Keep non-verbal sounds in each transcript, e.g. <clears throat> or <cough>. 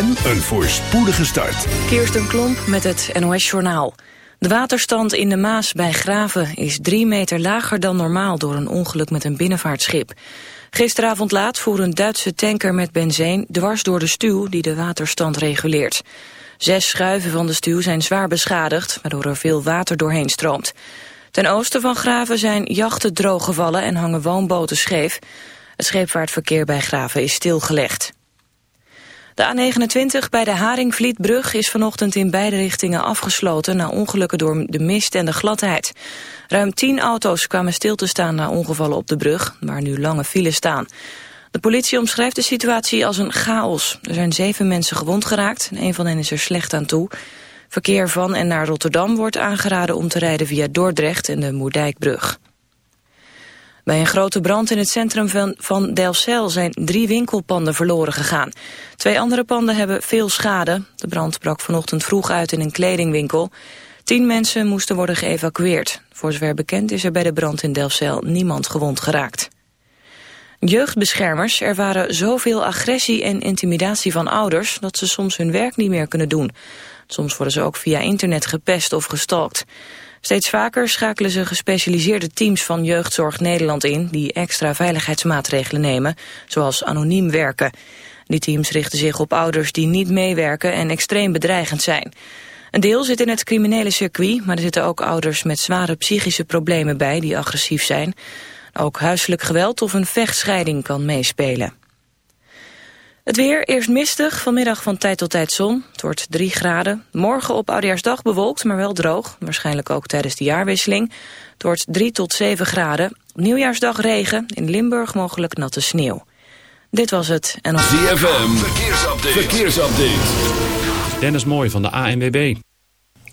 en een voorspoedige start. Kirsten Klomp met het NOS-journaal. De waterstand in de Maas bij Graven is drie meter lager dan normaal... door een ongeluk met een binnenvaartschip. Gisteravond laat voer een Duitse tanker met benzine... dwars door de stuw die de waterstand reguleert. Zes schuiven van de stuw zijn zwaar beschadigd... waardoor er veel water doorheen stroomt. Ten oosten van Graven zijn jachten drooggevallen en hangen woonboten scheef. Het scheepvaartverkeer bij Graven is stilgelegd. De A29 bij de Haringvlietbrug is vanochtend in beide richtingen afgesloten... na ongelukken door de mist en de gladheid. Ruim tien auto's kwamen stil te staan na ongevallen op de brug... waar nu lange files staan. De politie omschrijft de situatie als een chaos. Er zijn zeven mensen gewond geraakt en een van hen is er slecht aan toe. Verkeer van en naar Rotterdam wordt aangeraden om te rijden via Dordrecht en de Moerdijkbrug. Bij een grote brand in het centrum van, van Delfzijl zijn drie winkelpanden verloren gegaan. Twee andere panden hebben veel schade. De brand brak vanochtend vroeg uit in een kledingwinkel. Tien mensen moesten worden geëvacueerd. Voor zover bekend is er bij de brand in Delfzijl niemand gewond geraakt. Jeugdbeschermers ervaren zoveel agressie en intimidatie van ouders... dat ze soms hun werk niet meer kunnen doen. Soms worden ze ook via internet gepest of gestalkt. Steeds vaker schakelen ze gespecialiseerde teams van Jeugdzorg Nederland in... die extra veiligheidsmaatregelen nemen, zoals anoniem werken. Die teams richten zich op ouders die niet meewerken en extreem bedreigend zijn. Een deel zit in het criminele circuit, maar er zitten ook ouders met zware psychische problemen bij die agressief zijn. Ook huiselijk geweld of een vechtscheiding kan meespelen. Het weer, eerst mistig, vanmiddag van tijd tot tijd zon. Het wordt 3 graden. Morgen op Oudejaarsdag bewolkt, maar wel droog. Waarschijnlijk ook tijdens de jaarwisseling. Het wordt 3 tot 7 graden. Nieuwjaarsdag regen, in Limburg mogelijk natte sneeuw. Dit was het. En op... ZFM, verkeersupdate. verkeersupdate. Dennis Mooi van de ANWB.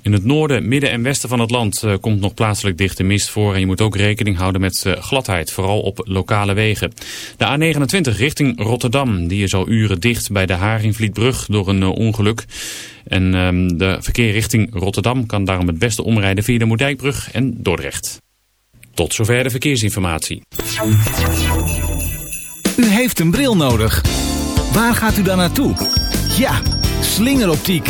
In het noorden, midden en westen van het land uh, komt nog plaatselijk dichte mist voor. En je moet ook rekening houden met uh, gladheid, vooral op lokale wegen. De A29 richting Rotterdam, die is al uren dicht bij de Haringvlietbrug door een uh, ongeluk. En um, de verkeer richting Rotterdam kan daarom het beste omrijden via de Moerdijkbrug en Dordrecht. Tot zover de verkeersinformatie. U heeft een bril nodig. Waar gaat u dan naartoe? Ja, slingeroptiek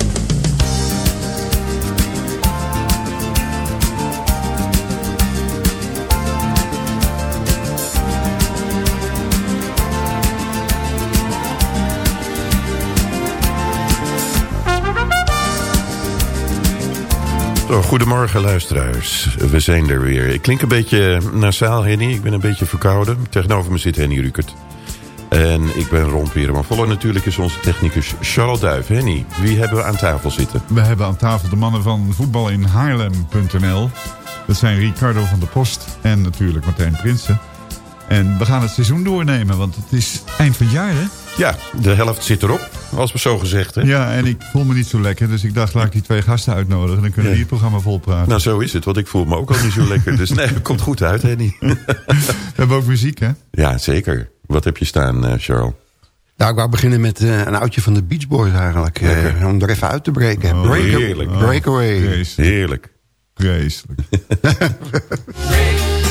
Goedemorgen luisteraars. We zijn er weer. Ik klink een beetje nasaal, Henny. Ik ben een beetje verkouden. Tegenover me zit Henny Rukert. En ik ben Ron Pierre natuurlijk is onze technicus Charles Duif. Henny, wie hebben we aan tafel zitten? We hebben aan tafel de mannen van voetbal in Haarlem.nl. Dat zijn Ricardo van der Post en natuurlijk Martijn Prinsen. En we gaan het seizoen doornemen, want het is eind van jaar, hè? Ja, de helft zit erop, als we zo gezegd. Hè? Ja, en ik voel me niet zo lekker. Dus ik dacht, laat ik die twee gasten uitnodigen. Dan kunnen die het programma volpraten. Nou, zo is het. Want ik voel me ook al niet zo lekker. Dus nee, het komt goed uit, Henny. <laughs> We hebben ook muziek, hè? Ja, zeker. Wat heb je staan, uh, Charles? Nou, ik wou beginnen met uh, een oudje van de Beach Boys eigenlijk. Uh, om er even uit te breken. Oh, Break heerlijk. Oh, breakaway. Vreselijk. Heerlijk. Vreselijk. <laughs> <laughs>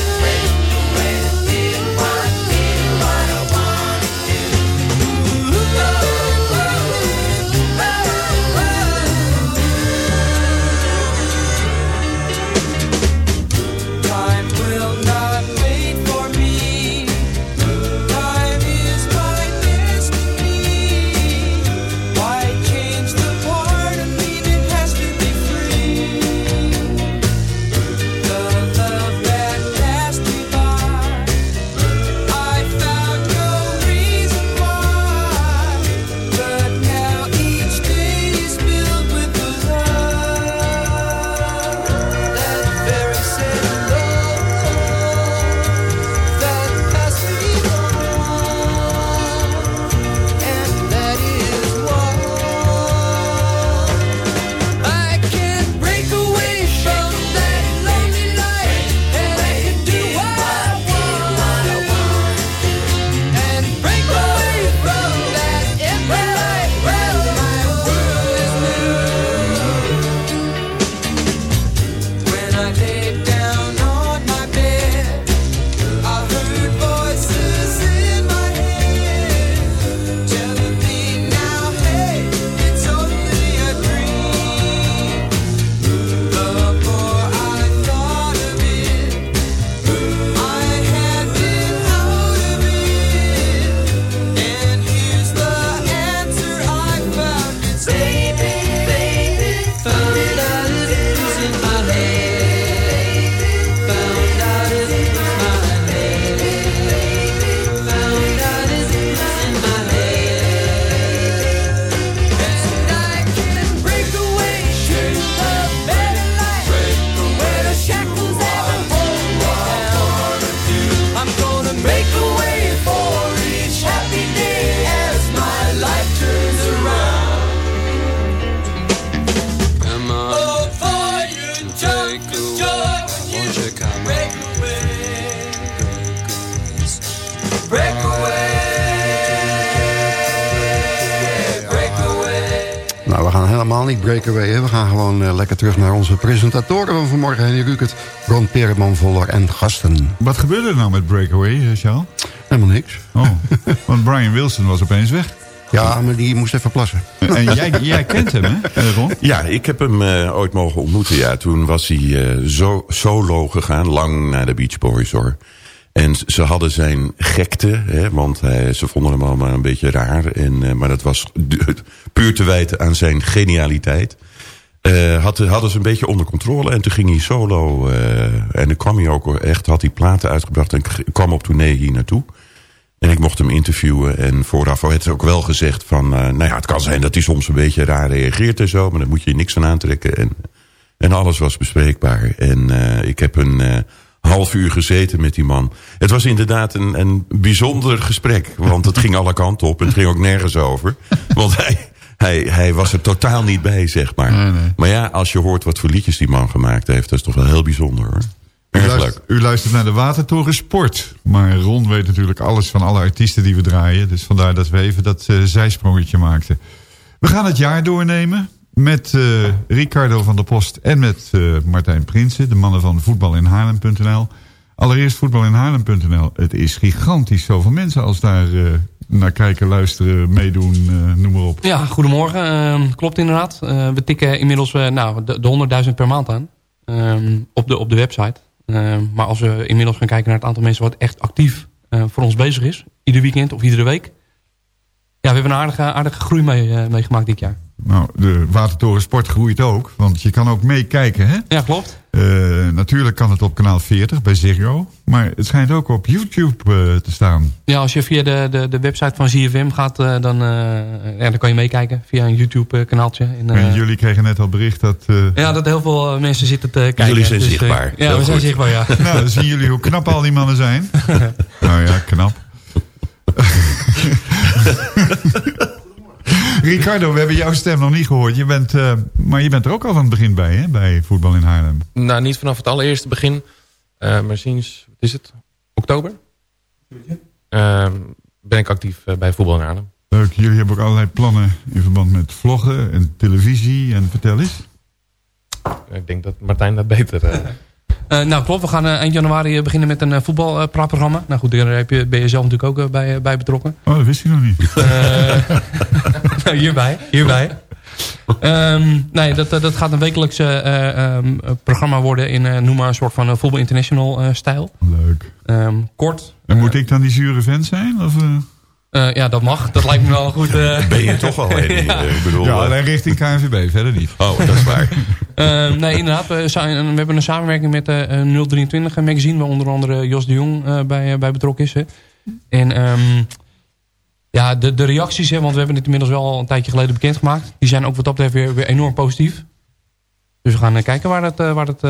niet breakaway. Hè? We gaan gewoon uh, lekker terug naar onze presentatoren van vanmorgen. Henny Rukert, Ron Pereman, Voller en gasten. Wat gebeurde er nou met breakaway, uh, Charles? Helemaal niks. Oh, <laughs> want Brian Wilson was opeens weg. Ja, maar die moest even plassen. En jij, jij kent hem, hè, Ron? Ja, ik heb hem uh, ooit mogen ontmoeten. Ja. Toen was hij uh, zo, solo gegaan, lang naar de Beach Boys, hoor. En ze hadden zijn gekte, hè, want hij, ze vonden hem allemaal een beetje raar. En, uh, maar dat was puur te wijten aan zijn genialiteit. Uh, had, hadden ze een beetje onder controle. En toen ging hij solo. Uh, en dan kwam hij ook echt, had hij platen uitgebracht. En kwam op tournee hier naartoe. En ik mocht hem interviewen. En vooraf werd ook wel gezegd van... Nou ja, het kan zijn dat hij soms een beetje raar reageert en zo. Maar daar moet je niks van aantrekken. En, en alles was bespreekbaar. En ik heb een half uur gezeten met die man. Het was inderdaad een, een bijzonder gesprek. Want het ging alle kanten op en het ging ook nergens over. Want hij, hij, hij was er totaal niet bij, zeg maar. Nee, nee. Maar ja, als je hoort wat voor liedjes die man gemaakt heeft... dat is toch wel heel bijzonder, hoor. U luistert, leuk. u luistert naar de Watertoren Sport. Maar Ron weet natuurlijk alles van alle artiesten die we draaien. Dus vandaar dat we even dat uh, zijsprongetje maakten. We gaan het jaar doornemen met uh, Ricardo van der Post en met uh, Martijn Prinsen. De mannen van voetbalinhaarlem.nl. Allereerst voetbalinhaarlem.nl. Het is gigantisch zoveel mensen als daar uh, naar kijken, luisteren, meedoen, noem maar op. Ja, goedemorgen. Uh, klopt inderdaad. We tikken inmiddels nou, de, de 100.000 per maand aan. Um, op, de, op de website. Uh, maar als we inmiddels gaan kijken naar het aantal mensen wat echt actief voor ons bezig is. Ieder weekend of iedere week. Ja, we hebben een aardige, aardige groei mee, meegemaakt dit jaar. Nou, de Watertoren Sport groeit ook. Want je kan ook meekijken, hè? Ja, klopt. Uh, natuurlijk kan het op kanaal 40 bij Ziggo. Maar het schijnt ook op YouTube uh, te staan. Ja, als je via de, de, de website van ZFM gaat, uh, dan, ja, dan kan je meekijken. Via een YouTube kanaaltje. En, en jullie kregen net al bericht dat... Ja, dat heel veel mensen zitten te kijken. Jullie zijn dus, zichtbaar. ja, we goed. zijn zichtbaar, ja. <laughs> nou, dan zien jullie hoe knap al die mannen zijn. <laughs> nou ja, knap. <laughs> Ricardo, we hebben jouw stem nog niet gehoord. Je bent, uh, maar je bent er ook al van het begin bij, hè? Bij voetbal in Haarlem. Nou, niet vanaf het allereerste begin. Uh, maar sinds, wat is het? Oktober? Uh, ben ik actief bij voetbal in Haarlem. Leuk, jullie hebben ook allerlei plannen in verband met vloggen en televisie. En vertel eens. Ik denk dat Martijn dat beter... <laughs> Uh, nou klopt, we gaan uh, eind januari beginnen met een uh, voetbalpraatprogramma. nou goed, daar heb je, ben je zelf natuurlijk ook bij, bij betrokken. Oh, dat wist ik nog niet. nou, <laughs> hierbij, hierbij. um, nee, dat, dat gaat een wekelijkse um, programma worden in, noem maar een soort van voetbal international stijl. Leuk. Um, kort. En moet ik dan die zure vent zijn? Of, uh, ja, dat mag. Dat lijkt me wel goed. Uh... Ben je toch al een? <laughs> ja. Ik bedoel, ja, alleen richting KNVB, verder niet. Oh, dat is waar. uh, <laughs> nee, inderdaad. We, zijn, we, hebben een samenwerking met 023 magazine... waar onder andere Jos de Jong bij, bij betrokken is. Hè. En um, ja, de, de reacties, hè, want we hebben het inmiddels wel een tijdje geleden bekendgemaakt... die zijn ook wat dat betreft weer, weer enorm positief. Dus we gaan kijken waar dat, waar dat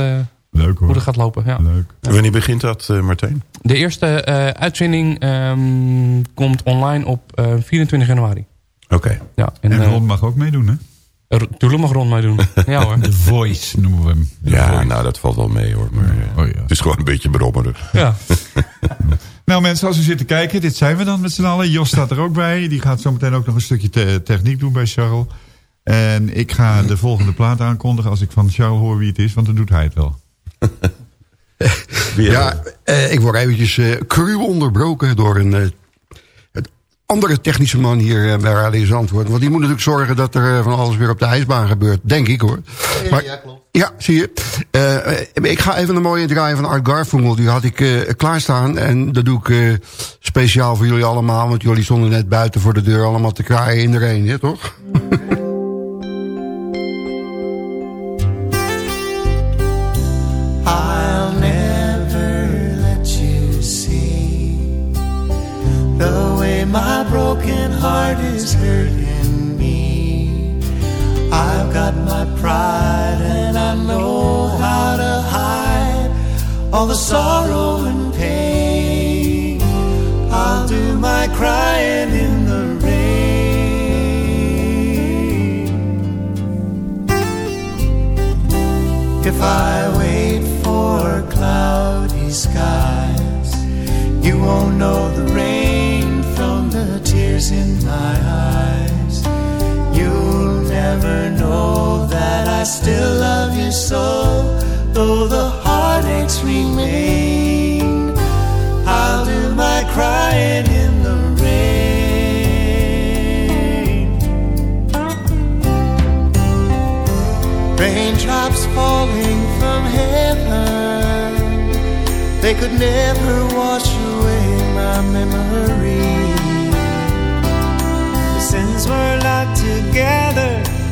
Leuk hoor. Hoe dat gaat lopen. Ja. Leuk. Ja. Wanneer begint dat, uh, Martijn? De eerste uh, uitzending um, komt online op uh, 24 januari. Oké. Okay. Ja, en, en Ron mag ook meedoen, hè? Tuurlijk mag Ron meedoen. <laughs> ja hoor. The Voice noemen we hem. The ja, voice. nou dat valt wel mee hoor. Maar, oh, ja. Het is gewoon een beetje brommerig. Ja. <laughs> nou mensen, als u zit te kijken, dit zijn we dan met z'n allen. Jos staat er ook bij. Die gaat zo meteen ook nog een stukje te techniek doen bij Charles. En ik ga de volgende plaat aankondigen als ik van Charles hoor wie het is, want dan doet hij het wel. Ja, eh, ik word eventjes uh, cru onderbroken door een uh, andere technische man hier bij Radio Zandvoort. Want die moet natuurlijk zorgen dat er van alles weer op de ijsbaan gebeurt. Denk ik hoor. Ja, maar, ja klopt. Ja, zie je. ik ga even een mooie draaien van Art Garfunkel. Die had ik klaarstaan. En dat doe ik speciaal voor jullie allemaal. Want jullie stonden net buiten voor de deur allemaal te kraaien in de regen, hè, toch? <laughs> is hurting me. I've got my pride and I know how to hide all the sorrow and pain. I'll do my crying in the rain. If I wait for cloudy skies. You won't know the rain from the tears in my eyes. That I still love you so, though the heartaches remain. I'll do my crying in the rain. Raindrops falling from heaven They could never wash away my memory Since we're not together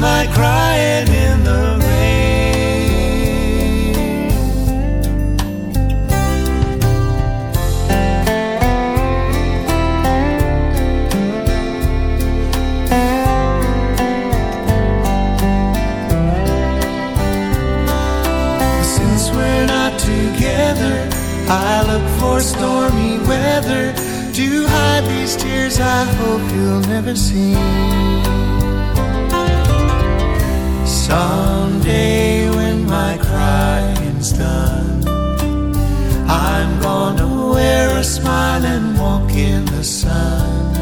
My crying in the rain. Since we're not together, I look for stormy weather to hide these tears I hope you'll never see. Someday when my crying's done, I'm gonna wear a smile and walk in the sun.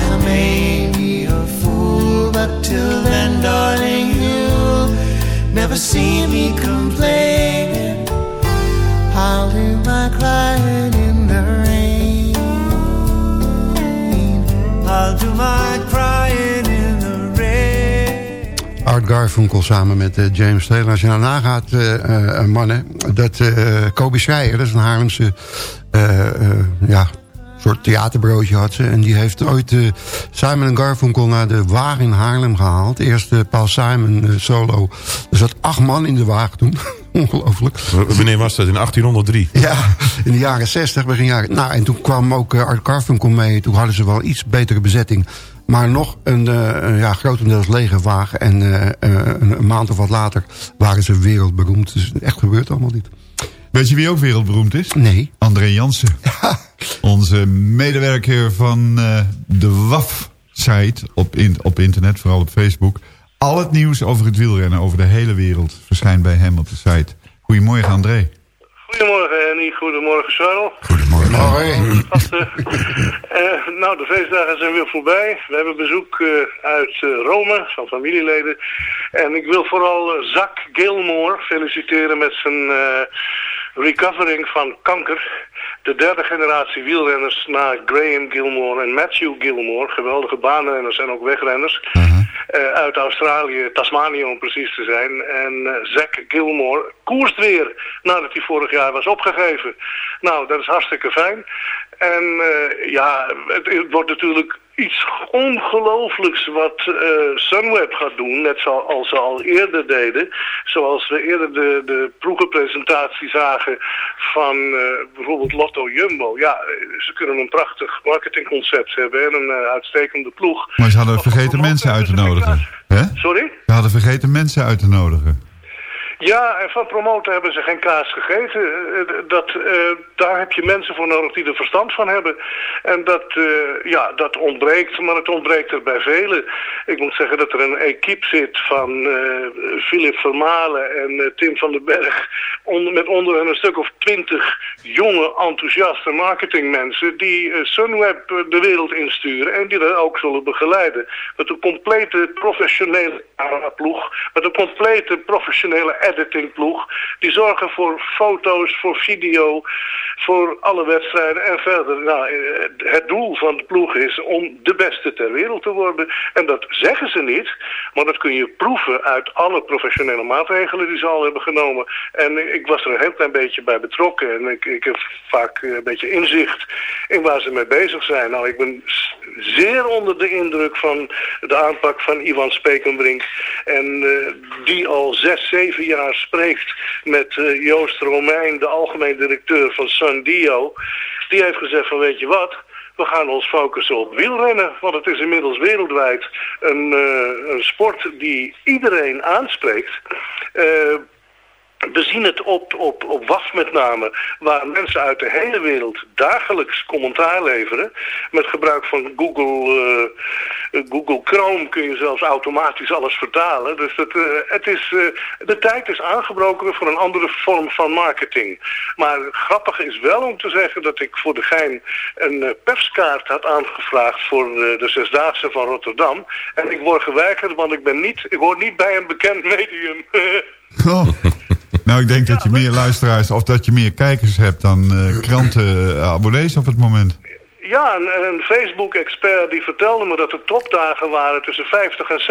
I may be a fool, but till then, darling, you'll never see me complaining. I'll do my crying Garfunkel samen met uh, James Taylor. Als je nou nagaat, uh, mannen, dat Kobe Schreier, dat is een Haarlemse ja, soort theaterbroodje had ze. En die heeft ooit uh, Simon Garfunkel naar de wagen in Haarlem gehaald. Eerst uh, Paul Simon uh, solo. Er zat acht man in de wagen toen. <laughs> Ongelooflijk. Wanneer was dat? In 1803? Ja, in de jaren 60, begin jaren... Nou, en toen kwam ook Art Garfunkel mee. Toen hadden ze wel iets betere bezetting. Maar nog een, uh, ja, grotendeels lege wagen. En uh, een, een, maand of wat later waren ze wereldberoemd. Dus echt gebeurt allemaal niet. Weet je wie ook wereldberoemd is? Nee. André Jansen. <laughs> Ja. Onze medewerker van uh, de WAF-site op, in, op internet, vooral op Facebook. Al het nieuws over het wielrennen over de hele wereld verschijnt bij hem op de site. Goedemorgen André. Goedemorgen Henny, goedemorgen Charles. Goedemorgen. uh, <laughs> nou, de feestdagen zijn weer voorbij. We hebben bezoek uh, uit uh, Rome van familieleden. En ik wil vooral Zak Gilmore feliciteren met zijn recovering van kanker. De derde generatie wielrenners na Graham Gilmore en Matthew Gilmore. Geweldige baanrenners en ook wegrenners. Uh, uit Australië, Tasmanië om precies te zijn. En uh, Zack Gilmore koerst weer nadat hij vorig jaar was opgegeven. Nou, dat is hartstikke fijn. En uh, ja, het, het, wordt natuurlijk iets ongelooflijks wat uh, Sunweb gaat doen, net zoals ze al eerder deden. Zoals we eerder de, de ploegenpresentatie zagen van uh, bijvoorbeeld Lotto Jumbo. Ja, ze kunnen een prachtig marketingconcept hebben en een uh, uitstekende ploeg. Maar ze hadden vergeten mensen uit te nodigen. Hè? Sorry? Ze hadden vergeten mensen uit te nodigen. Ja, en van promoten hebben ze geen kaas gegeten. Dat, uh, daar heb je mensen voor nodig die er verstand van hebben. En dat, ja, dat ontbreekt, maar het ontbreekt er bij velen. Ik moet zeggen dat er een equipe zit van uh, Philip Vermalen en Tim van den Berg... Met onder hen een stuk of twintig jonge, enthousiaste marketingmensen... die Sunweb de wereld insturen en die dat ook zullen begeleiden. Met een complete professionele ploeg, met een complete professionele editingploeg. Die zorgen voor foto's, voor video, voor alle wedstrijden en verder. Nou, het doel van de ploeg is om de beste ter wereld te worden. En dat zeggen ze niet, maar dat kun je proeven uit alle professionele maatregelen die ze al hebben genomen. En ik was er een heel klein beetje bij betrokken en ik, ik heb vaak een beetje inzicht in waar ze mee bezig zijn. Nou, ik ben zeer onder de indruk van de aanpak van Ivan Spekenbrink. En uh, die al zes, zeven jaar spreekt met uh, Joost Romein, de algemeen directeur van Sundio. Die heeft gezegd van weet je wat, we gaan ons focussen op wielrennen. Want het is inmiddels wereldwijd een, uh, een sport die iedereen aanspreekt. Uh, we zien het op, op, op WAF met name, waar mensen uit de hele wereld dagelijks commentaar leveren. Met gebruik van Google, uh, Google Chrome kun je zelfs automatisch alles vertalen. Dus het, uh, het is, uh, de tijd is aangebroken voor een andere vorm van marketing. Maar grappig is wel om te zeggen dat ik voor de gein een perskaart had aangevraagd voor de Zesdaagse van Rotterdam. En ik word geweigerd, want ik, ben niet, ik hoor niet bij een bekend medium. <laughs> oh. Nou, ik denk dat je meer luisteraars of dat je meer kijkers hebt dan uh, kranten abonnees op het moment. Ja, een, een Facebook-expert die vertelde me dat er topdagen waren tussen 50 en 60.000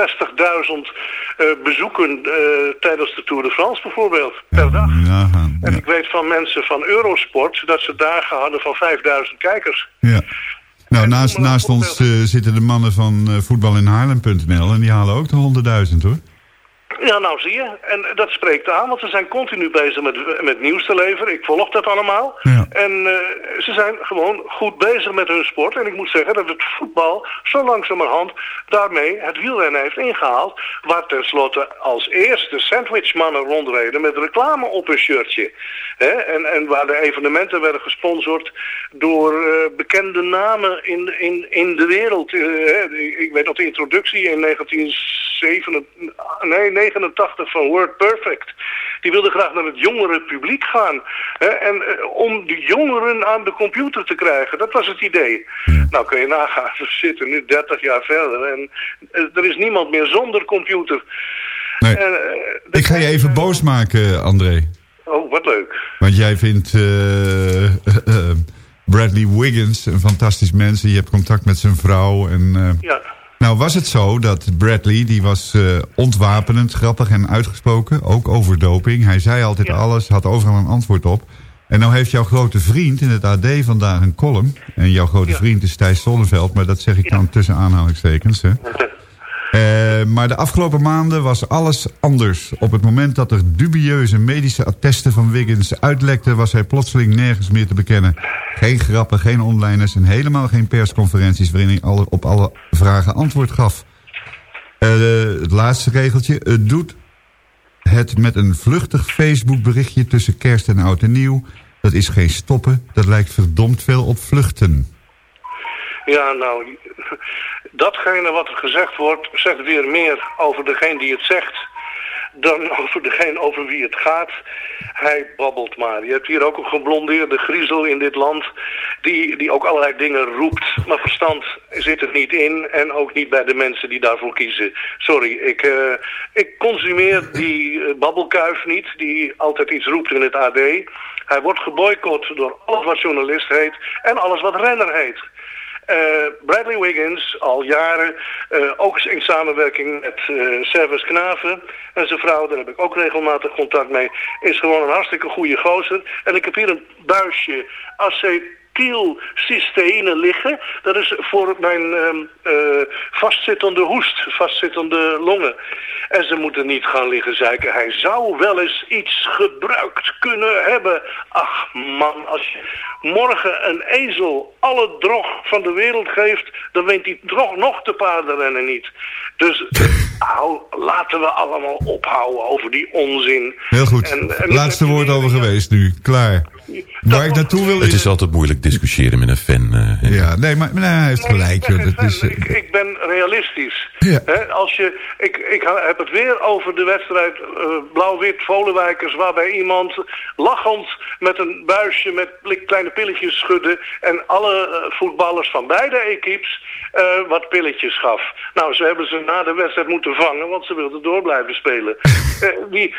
uh, bezoeken uh, tijdens de Tour de France bijvoorbeeld, per dag. Ja, ja. En ik weet van mensen van Eurosport dat ze dagen hadden van 5000 kijkers. Ja. Nou, naast, naast ons uh, zitten de mannen van uh, voetbalinhaarlem.nl en die halen ook de 100.000 hoor. Ja, nou zie je. En dat spreekt aan, want ze zijn continu bezig met, met nieuws te leveren. Ik volg dat allemaal. En uh, ze zijn gewoon goed bezig met hun sport. En ik moet zeggen dat het voetbal zo langzamerhand daarmee het wielrennen heeft ingehaald. Waar tenslotte als eerste sandwichmannen rondreden met reclame op hun shirtje. Hè? En, en waar de evenementen werden gesponsord door uh, bekende namen in, in, in de wereld. Uh, ik weet nog de introductie in 1987, nee, 89 van Word Perfect. Die wilde graag naar het jongere publiek gaan. Hè? En uh, om de jongeren aan de computer te krijgen, dat was het idee. Nou kun je nagaan, <laughs> we zitten nu 30 jaar verder en uh, er is niemand meer zonder computer. Nee. En, uh, Ik ga je even boos maken, André. Oh, wat leuk. Want jij vindt Bradley Wiggins een fantastisch mens. Je hebt contact met zijn vrouw. En, ja. Nou was het zo dat Bradley, die was uh, ontwapenend, grappig en uitgesproken. Ook over doping. Hij zei altijd ja. alles, had overal een antwoord op. En nou heeft jouw grote vriend in het AD vandaag een column. En jouw grote vriend is Thijs Zonneveld, maar dat zeg ik dan tussen aanhalingstekens. Hè. <laughs> Eh, maar de afgelopen maanden was alles anders. Op het moment dat er dubieuze medische attesten van Wiggins uitlekten... was hij plotseling nergens meer te bekennen. Geen grappen, geen onliners en helemaal geen persconferenties... waarin hij alle, op alle vragen antwoord gaf. Eh, het laatste regeltje. Het doet het met een vluchtig Facebook berichtje tussen kerst en oud en nieuw. Dat is geen stoppen. Dat lijkt verdomd veel op vluchten. Ja, nou, datgene wat er gezegd wordt, zegt weer meer over degene die het zegt dan <laughs> over degene over wie het gaat. Hij babbelt maar. Je hebt hier ook een geblondeerde griezel in dit land... Die, die ook allerlei dingen roept. Maar verstand zit er niet in. En ook niet bij de mensen die daarvoor kiezen. Sorry, ik, uh, ik consumeer die uh, babbelkuif niet... die altijd iets roept in het AD. Hij wordt geboycott door alles wat journalist heet... en alles wat renner heet. Uh, Bradley Wiggins, al jaren, uh, ook in samenwerking met uh, Servus Knaven en zijn vrouw, daar heb ik ook regelmatig contact mee, is gewoon een hartstikke goede gozer. En ik heb hier een buisje acetylcysteïne liggen. Dat is voor mijn um, vastzittende hoest, vastzittende longen. En ze moeten niet gaan liggen zeiken. Hij zou wel eens iets gebruikt kunnen hebben. Ach man, als je morgen een ezel alle drog van de wereld geeft... dan wint die drog nog te paardenrennen niet. Dus <laughs> hou, laten we allemaal ophouden over die onzin. Heel goed. En, en Laatste woord over geweest nu. Klaar. Waar ik naartoe wil... Het is altijd moeilijk discussiëren met een fan. Uh, ja, nee, maar, nee, hij heeft gelijk. Nee, dat is, uh, ik, ik, ben realistisch. Ja. He, als je, ik, ik heb het weer over de wedstrijd uh, Blauw-Wit Volenwijkers... waarbij iemand lachend met een buisje met kleine pilletjes schudde... en alle voetballers van beide equipes wat pilletjes gaf. Nou, ze hebben ze na de wedstrijd moeten vangen... want ze wilden door blijven spelen. <laughs> die,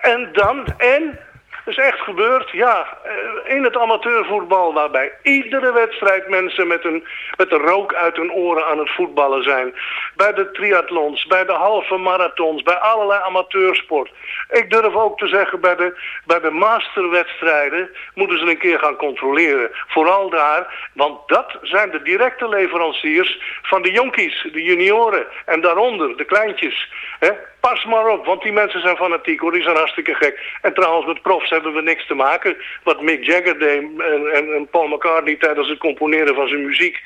en dan... En is echt gebeurd, ja, in het amateurvoetbal waarbij iedere wedstrijd mensen met een, met een rook uit hun oren aan het voetballen zijn. Bij de triathlons, bij de halve marathons, bij allerlei amateursport. Ik durf ook te zeggen, bij de, bij de masterwedstrijden moeten ze een keer gaan controleren. Vooral daar, want dat zijn de directe leveranciers van de jonkies, de junioren en daaronder de kleintjes. Pas maar op, want die mensen zijn fanatiek hoor, die zijn hartstikke gek. En trouwens, met profs hebben we niks te maken. Wat Mick Jagger deed en, en, Paul McCartney tijdens het componeren van zijn muziek,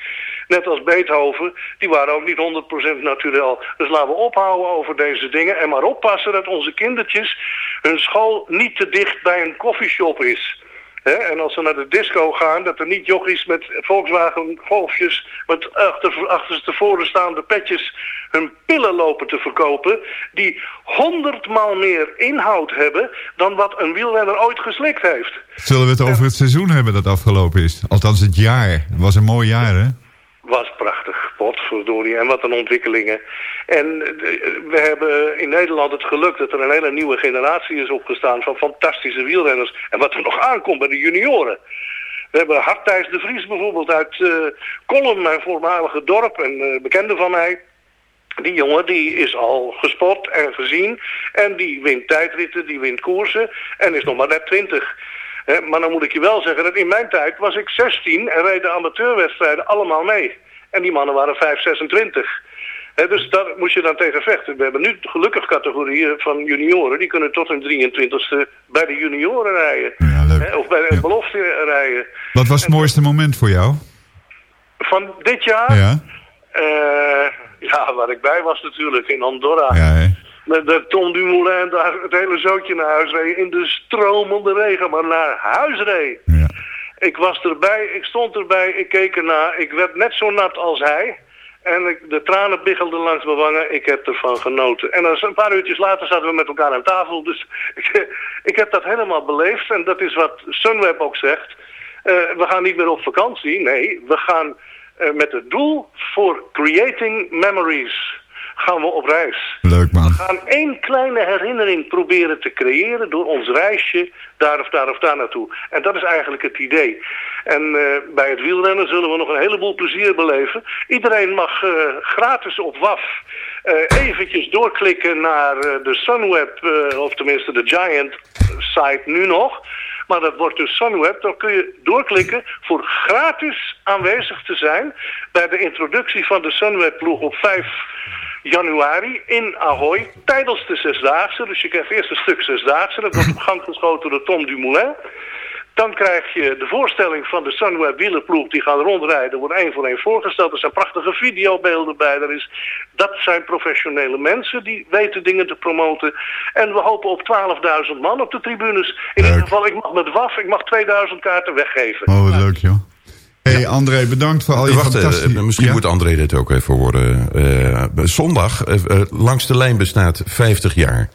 net als Beethoven, die waren ook niet 100% natuurlijk. Dus laten we ophouden over deze dingen en maar oppassen dat onze kindertjes hun school niet te dicht bij een koffieshop is. He, en als ze naar de disco gaan, dat er niet jochies met Volkswagen golfjes met achter, achterstevoren staande petjes hun pillen lopen te verkopen, die honderdmaal meer inhoud hebben dan wat een wielrenner ooit geslikt heeft. Zullen we het over het seizoen hebben dat afgelopen is? Althans het jaar. Het was een mooi jaar, hè? Was prachtig, potverdorie. En wat een ontwikkelingen. En we hebben in Nederland het geluk dat er een hele nieuwe generatie is opgestaan van fantastische wielrenners. En wat er nog aankomt bij de junioren. We hebben Hartijs de Vries bijvoorbeeld uit uh, Kolm, mijn voormalige dorp en uh, bekende van mij. Die jongen die is al gespot en gezien. En die wint tijdritten, die wint koersen. En is nog maar net 20. He, maar dan moet ik je wel zeggen dat in mijn tijd was ik 16 en reed de amateurwedstrijden allemaal mee. En die mannen waren 5, 26. He, dus daar moest je dan tegen vechten. We hebben nu gelukkig categorieën van junioren. Die kunnen tot hun 23ste bij de junioren rijden. Ja, He, of bij de ja. belofte rijden. Wat was het en, mooiste moment voor jou? Van dit jaar? Ja. Uh, ja, waar ik bij was natuurlijk, in Andorra. Ja? Met de Tom Dumoulin daar het hele zootje naar huis reed. In de stromende regen, maar naar huis reed. Ja. Ik was erbij, ik stond erbij, ik keek ernaar. Ik werd net zo nat als hij. En ik, de tranen biggelden langs mijn wangen. Ik heb ervan genoten. En dan, een paar uurtjes later zaten we met elkaar aan tafel. Dus <laughs> ik, ik heb dat helemaal beleefd. En dat is wat Sunweb ook zegt. Uh, we gaan niet meer op vakantie. Nee, we gaan uh, met het doel voor creating memories gaan we op reis. Leuk man. We gaan één kleine herinnering proberen te creëren door ons reisje daar of daar of daar naartoe. En dat is eigenlijk het idee. En uh, bij het wielrennen zullen we nog een heleboel plezier beleven. Iedereen mag uh, gratis op WAF uh, eventjes doorklikken naar de Sunweb, of tenminste de Giant site nu nog. Maar dat wordt dus Sunweb. Dan kun je doorklikken voor gratis aanwezig te zijn bij de introductie van de Sunweb-ploeg op 5 januari in Ahoy tijdens de Zesdaagse. Dus je krijgt eerst een stuk Zesdaagse. Dat wordt op <laughs> gang geschoten door Tom Dumoulin. Dan krijg je de voorstelling van de Sunweb wielerploeg. Die gaan rondrijden. Wordt één voor één voorgesteld. Er zijn prachtige videobeelden bij. Er is, dat zijn professionele mensen die weten dingen te promoten. En we hopen op 12.000 man op de tribunes. In ieder geval, ik mag met WAF, ik mag 2000 kaarten weggeven. Oh, wat leuk joh. Hey, André, bedankt voor al je Wacht, eh, fantastische... misschien Ja? moet André dit ook even worden. Eh, zondag, eh, eh, langs de lijn bestaat 50 jaar.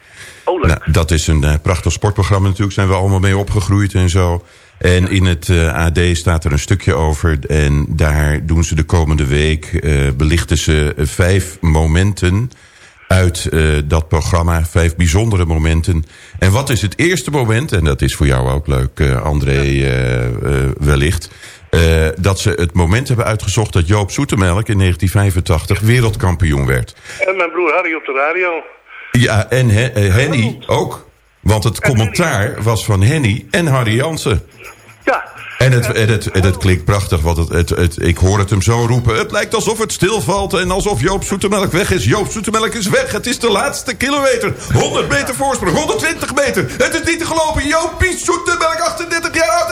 Oh, leuk. Nou, dat is een eh, prachtig sportprogramma natuurlijk. Zijn we allemaal mee opgegroeid en zo. En in het eh, AD staat er een stukje over. En daar doen ze de komende week... eh, belichten ze eh, vijf momenten uit eh, dat programma. Vijf bijzondere momenten. En wat is het eerste moment... en dat is voor jou ook leuk, eh, André, eh, eh, wellicht... eh, dat ze het moment hebben uitgezocht... dat Joop Zoetemelk in 1985 wereldkampioen werd. En mijn broer Harry op de radio. Ja, en He- eh, Henny ook. Want het commentaar was van Henny en Harry Jansen. Ja. En het, en het, en het klinkt prachtig, want het, het, het, ik hoor het hem zo roepen. Het lijkt alsof het stilvalt en alsof Joop Zoetemelk weg is. Joop Zoetemelk is weg, het is de laatste kilometer. 100 meter voorsprong, 120 meter. Het is niet te gelopen. Joopie Zoetemelk, 38 jaar oud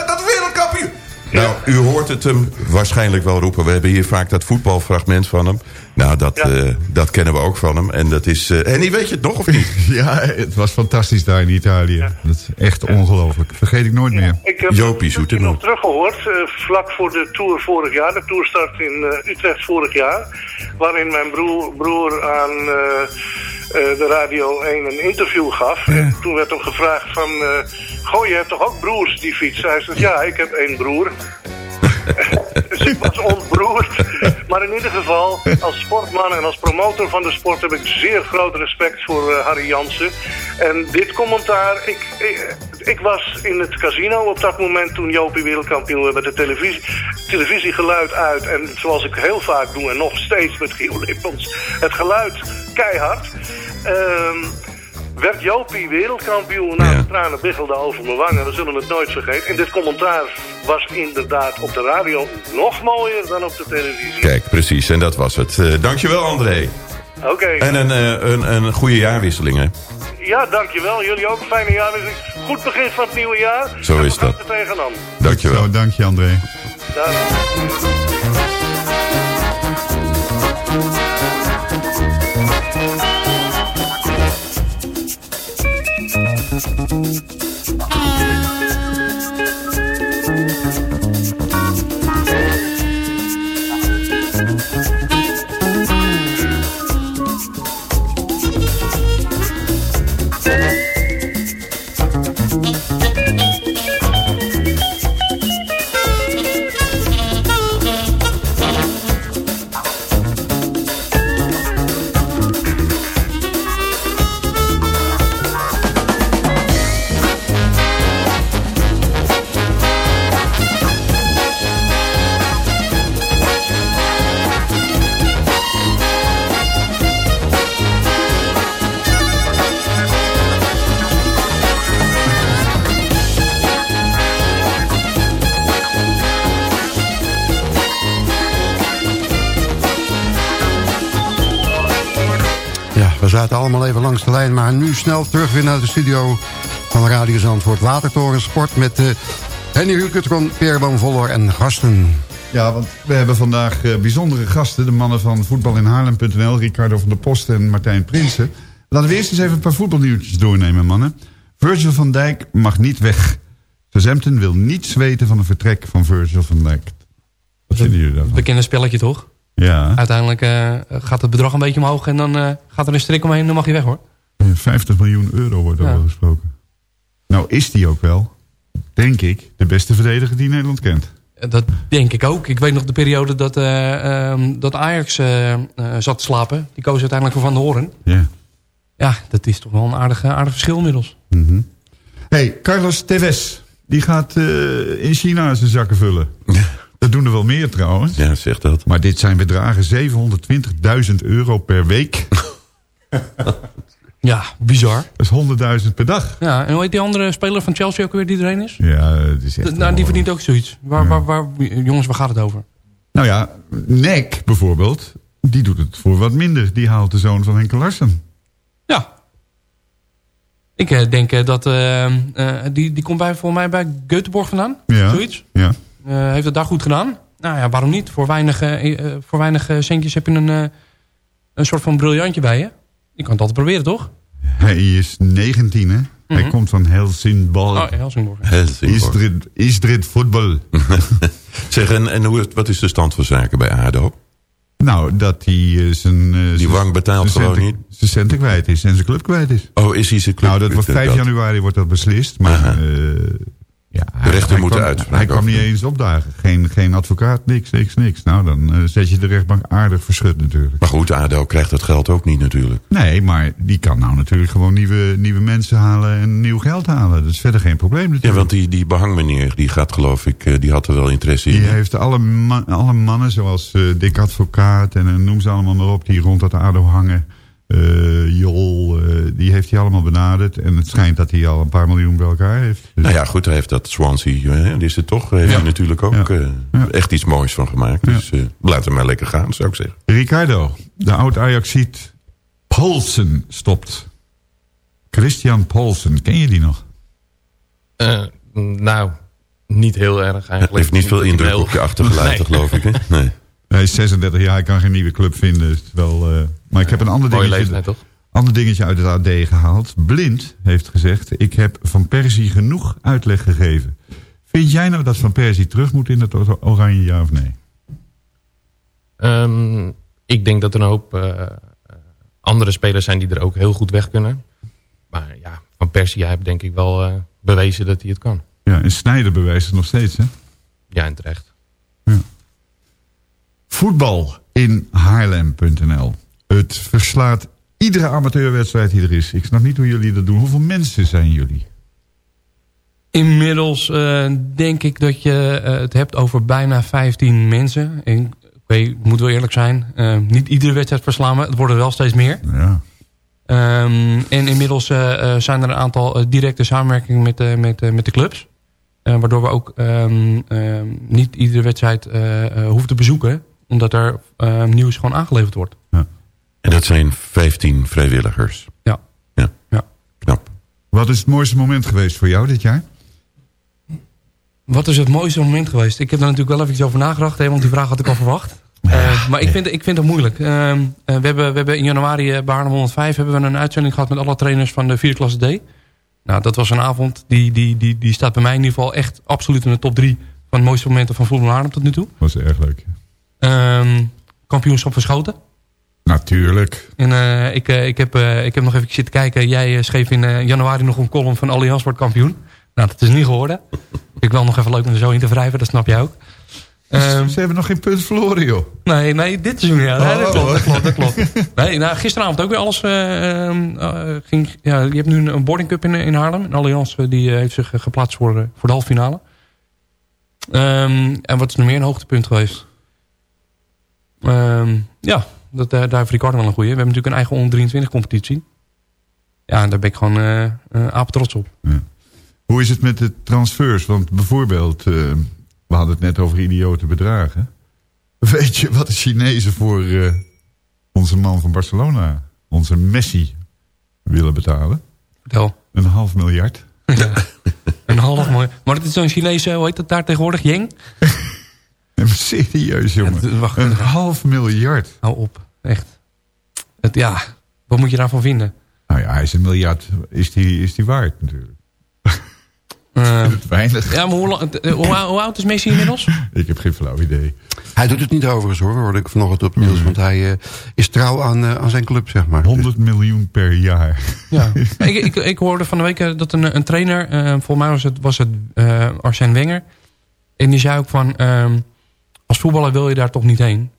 u hoort het hem waarschijnlijk wel roepen. We hebben hier vaak dat voetbalfragment van hem. Nou, dat, eh, dat kennen we ook van hem. En dat is... eh Henny, weet je het nog of niet? <laughs> Ja, het was fantastisch daar in Italië. Dat is echt ongelooflijk. Vergeet ik nooit meer. Ik heb Jopie het nog teruggehoord, eh, vlak voor de Tour vorig jaar. De Tour start in eh, Utrecht vorig jaar. Waarin mijn broer, broer aan eh, eh, de Radio 1 een interview gaf. En toen werd hem gevraagd van... eh goh, je hebt toch ook broers die fietsen? Hij zei, ja, ik heb één broer. <laughs> dus ik was ontbroerd. Maar in ieder geval, als sportman en als promotor van de sport... heb ik zeer groot respect voor eh, Harry Jansen. En dit commentaar... Ik, ik, ik was in het casino op dat moment toen Jopie wereldkampioen werd met de televisie, televisiegeluid uit. En zoals ik heel vaak doe en nog steeds met Gio Lippens, het geluid keihard. Ehm, werd Jopie wereldkampioen. Nou, de tranen biggelden over mijn wangen. We zullen het nooit vergeten. En dit commentaar was inderdaad op de radio nog mooier dan op de televisie. Kijk, precies. En dat was het. Eh, dankjewel, André. Oké. En een, eh, een, een goede jaarwisseling, hè? Ja, dankjewel. Jullie ook een fijne jaarwisseling. Goed begin van het nieuwe jaar. Zo En is dat. tegenaan. Dankjewel. Zo, dank je André. Dag. Ah. Zaten allemaal even langs de lijn, maar nu snel terug weer naar de studio van Radio Zandvoort. Watertoren Sport met uh, Henny Ruketron, Peerboom Voller en gasten. Ja, want we hebben vandaag eh, bijzondere gasten. De mannen van voetbalinhaarlem.nl, Ricardo van der Post en Martijn Prinsen. Laten we eerst eens even een paar voetbalnieuwtjes doornemen, mannen. Virgil van Dijk mag niet weg. Southampton wil niets weten van een vertrek van Virgil van Dijk. Wat vinden jullie daarvan? Bekende spelletje toch? Ja, Uiteindelijk eh, gaat het bedrag een beetje omhoog en dan eh, gaat er een strik omheen en dan mag je weg hoor. 50 miljoen euro wordt Ja. over gesproken. Nou is die ook wel, denk ik, de beste verdediger die Nederland kent. Eh, Dat denk ik ook. Ik weet nog de periode dat, eh, ehm, dat Ajax eh, eh, zat te slapen. Die koos uiteindelijk voor Van der Hoorn. Ja. Ja, dat is toch wel een aardig, aardig verschil inmiddels. Mhm. hey, Carlos Tevez. Die gaat eh, in China zijn zakken vullen. <laughs> Dat doen er wel meer trouwens. Ja, zeg dat. Maar dit zijn bedragen 720.000 euro per week. Ja, bizar. Dat is 100.000 per dag. Ja, en hoe heet die andere speler van Chelsea ook weer die erin is? Ja, het is echt... nou, die verdient ook zoiets. Waar, waar, waar, jongens, waar gaat het over? Nou ja, Nek bijvoorbeeld, die doet het voor wat minder. Die haalt de zoon van Henke Larsen. Ja. Ik uh, denk uh, dat... Uh, die, die komt bij, volgens mij bij Göteborg vandaan. Ja. Zoiets. Ja. Heeft het daar goed gedaan. Nou ja, waarom niet? Voor weinig, voor weinig centjes heb je een, een soort van briljantje bij je. Je kan het altijd proberen, toch? Hij is 19, hè? Mm -hmm. Hij komt van Helsingborg. Oh, Helsingborg. Helsingborg. Isdrid voetbal. <laughs> zeg, en, en hoe, wat is de stand van zaken bij ADO? Nou, dat hij uh, zijn... Uh, die wang betaalt gewoon niet? Zijn centen kwijt is en zijn club kwijt is. Oh, is hij zijn club Nou, dat wordt 5 januari wordt dat beslist. Maar uh, ja, de rechter moet uit. Hij kwam niet eens opdagen. Geen, geen advocaat, niks, niks, niks. Nou, dan uh, zet je de rechtbank aardig verschut natuurlijk. Maar goed, ADO krijgt dat geld ook niet natuurlijk. Nee, maar die kan nou natuurlijk gewoon nieuwe, nieuwe mensen halen en nieuw geld halen. Dat is verder geen probleem natuurlijk. Ja, want die, die behangmeneer, die gaat geloof ik, die had er wel interesse in. Die heeft alle, man, alle mannen zoals uh, Dick Advocaat en uh, noem ze allemaal maar op, die rond dat ADO hangen. Uh, Jol, uh, die heeft hij allemaal benaderd. En het schijnt dat hij al een paar miljoen bij elkaar heeft. Dus... Nou ja, goed, hij heeft dat Swansea, hè, is het toch, heeft ja. hij natuurlijk ook ja. Uh, ja. echt iets moois van gemaakt. Dus laat hem maar lekker gaan, zou ik zeggen. Ricardo, de oud-Ajaxiet Paulsen stopt. Christian Paulsen, ken je die nog? nou, niet heel erg eigenlijk. heeft niet veel indruk heel... op je achtergelaten, <laughs> nee. geloof ik. Hè? Nee. Hij is 36 jaar, hij kan geen nieuwe club vinden. Dus wel, uh, maar ik heb een ander dingetje, leeftijd, toch? ander dingetje uit het AD gehaald. Blind heeft gezegd, ik heb Van Persie genoeg uitleg gegeven. Vind jij nou dat Van Persie terug moet in het oranje, ja of nee? Um, ik denk dat er een hoop uh, andere spelers zijn die er ook heel goed weg kunnen. Maar ja, Van Persie heeft denk ik wel uh, bewezen dat hij het kan. Ja, en Snijder bewijst het nog steeds, hè? Ja, en terecht. Voetbal in Haarlem.nl. Het verslaat iedere amateurwedstrijd die er is. Ik snap niet hoe jullie dat doen. Hoeveel mensen zijn jullie? Inmiddels uh, denk ik dat je uh, het hebt over bijna 15 mensen. En, ik moet wel eerlijk zijn. Uh, niet iedere wedstrijd verslaan we. Het worden wel steeds meer. Ja. Um, en inmiddels zijn er een aantal directe samenwerkingen met, met, met de clubs. waardoor we ook um, um, niet iedere wedstrijd hoeven te bezoeken omdat er uh, nieuws gewoon aangeleverd wordt. Ja. En dat zijn 15 vrijwilligers? Ja. ja. ja. Knap. Wat is het mooiste moment geweest voor jou dit jaar? Wat is het mooiste moment geweest? Ik heb daar natuurlijk wel even over nagedacht. Hè, want die vraag had ik al verwacht. Ja, uh, maar ik vind, ik vind het moeilijk. Uh, we, hebben, we hebben in januari bij Haarlem 105 hebben we een uitzending gehad met alle trainers van de 4 klasse D. Nou, dat was een avond die, die, die, die staat bij mij in ieder geval echt absoluut in de top 3 van de mooiste momenten van voetbal Haarlem tot nu toe. was erg leuk. Um, kampioenschap verschoten. Natuurlijk. En uh, ik, uh, ik, heb, uh, ik heb nog even zitten kijken. Jij schreef in januari nog een column van Allianz wordt kampioen. Nou, dat is niet geworden. <laughs> ik wel nog even leuk om er zo in te wrijven, dat snap je ook. Um, Ze hebben nog geen punt verloren, joh. Nee, nee, dit seizoen ja. Nee, dat, klopt, dat klopt, dat <laughs> klopt. Nee, nou, gisteravond ook weer alles ging... Ja, je hebt nu een boarding cup in, in Haarlem. En Allianz die, heeft zich geplaatst voor, voor de halve finale. Um, en wat is nog meer een hoogtepunt geweest? Um, ja, dat, daar, daar heeft Ricardo wel een goeie. We hebben natuurlijk een eigen onder 23 competitie. Ja, en daar ben ik gewoon uh, uh, trots op. Ja. Hoe is het met de transfers? Want bijvoorbeeld, uh, we hadden het net over idiote bedragen. <laughs> Weet je wat de Chinezen voor onze man van Barcelona, onze Messi, willen betalen? Een half miljard. <laughs> Ja, een half miljard. Maar het is zo'n Chinese, hoe heet dat daar tegenwoordig? Yeng? <laughs> <laughs> Serieus, jongen. Ja, wacht, een half miljard. Hou op, echt. Het, ja, wat moet je daarvan vinden? Nou ja, hij is een miljard, is die, is die waard natuurlijk. Uh, <laughs> <laughs> het weinig. Ja, maar hoe, lang, hoe, hoe, oud is Messi inmiddels? ik heb geen flauw idee. Hij doet het niet overigens hoor, hoorde ik vanochtend op nieuws. Want hij uh, is trouw aan, uh, aan zijn club, zeg maar. 100 miljoen per jaar. Ja. ik, ik, ik hoorde van de week dat een, een trainer, volgens mij was het, was het Arsène Wenger. En die zei ook van... Ehm, als voetballer wil je daar toch niet heen.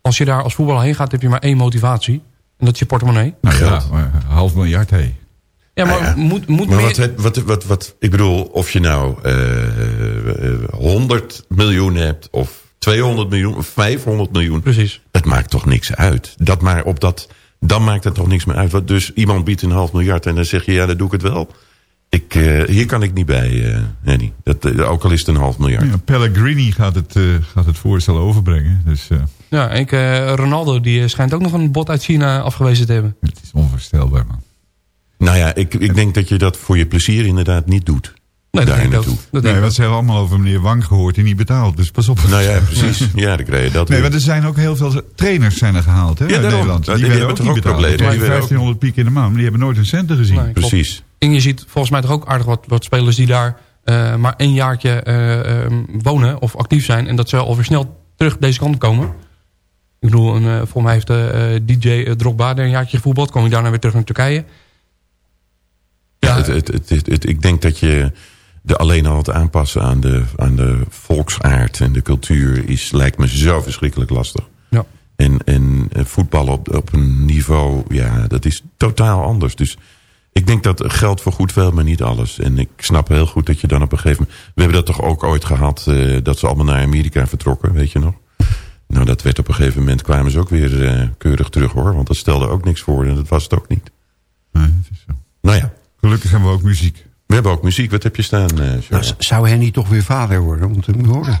Als je daar als voetballer heen gaat, heb je maar één motivatie. En dat is je portemonnee. Nou ja, half miljard, hé. Hey. Ja, maar, ja. moet, moet maar meer... wat, wat, wat, wat, ik bedoel, of je nou uh, 100 miljoen hebt... of 200 miljoen of 500 miljoen... Precies. Dat maakt toch niks uit. Dat maar op dat dan maakt het toch niks meer uit. Dus iemand biedt een half miljard en dan zeg je, ja, dan doe ik het wel. Ik, uh, hier kan ik niet bij, uh, Henny. Dat, uh, ook al is het een half miljard. Ja, Pellegrini gaat het, gaat het voorstel overbrengen. Dus, ja, ik, Ronaldo die schijnt ook nog een bod uit China afgewezen te hebben. Het is onvoorstelbaar, man. Nou ja, ik, ik denk dat je dat voor je plezier inderdaad niet doet. Nee, dat denk ik ook. Dat nee, wat ze hebben allemaal over meneer Wang gehoord die niet betaalt. Dus pas op. Nou ja, <laughs> precies. Ja, dan krijg je dat Nee, want er zijn ook heel veel trainers zijn er gehaald hè, ja, uit Nederland. Die, die werden ook niet betaald. Die 1500 piek in de maand, maar die hebben nooit een centen gezien. Nee, precies. En je ziet volgens mij toch ook aardig wat, wat spelers die daar uh, maar een jaartje uh, um, wonen of actief zijn. En dat ze alweer snel terug deze kant komen. Ik bedoel, een, uh, volgens mij heeft DJ Drogba er een jaartje gevoetbald. Kom je daarna weer terug naar Turkije. Ja, het, het, het, het, ik denk dat je de alleen al het aanpassen aan de, aan de volksaard en de cultuur is, lijkt me zo verschrikkelijk lastig. Ja. En, en voetbal op, op een niveau, ja, dat is totaal anders. Dus ik denk dat geld voor goed wel, maar niet alles. En ik snap heel goed dat je dan op een gegeven moment... We hebben dat toch ook ooit gehad, uh, dat ze allemaal naar Amerika vertrokken, weet je nog? Nou, dat werd op een gegeven moment, kwamen ze ook weer uh, keurig terug hoor. Want dat stelde ook niks voor en dat was het ook niet. Nee, het is zo. Nou ja. Gelukkig hebben we ook muziek. We hebben ook muziek. Wat heb je staan, uh, nou, Zou Henny toch weer vader worden? Om te horen.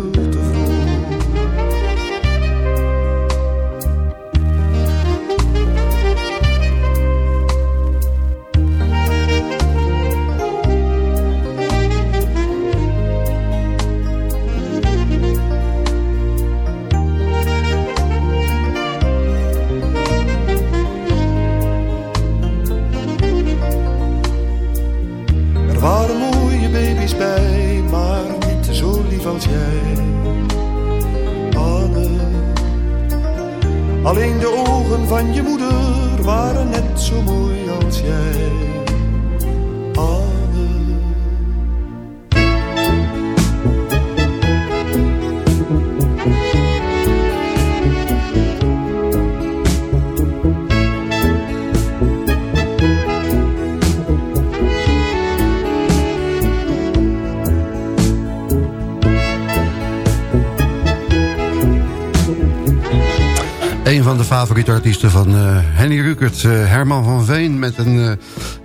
favoriete artiesten van uh, Henny Rukert, uh, Herman van Veen... met een uh,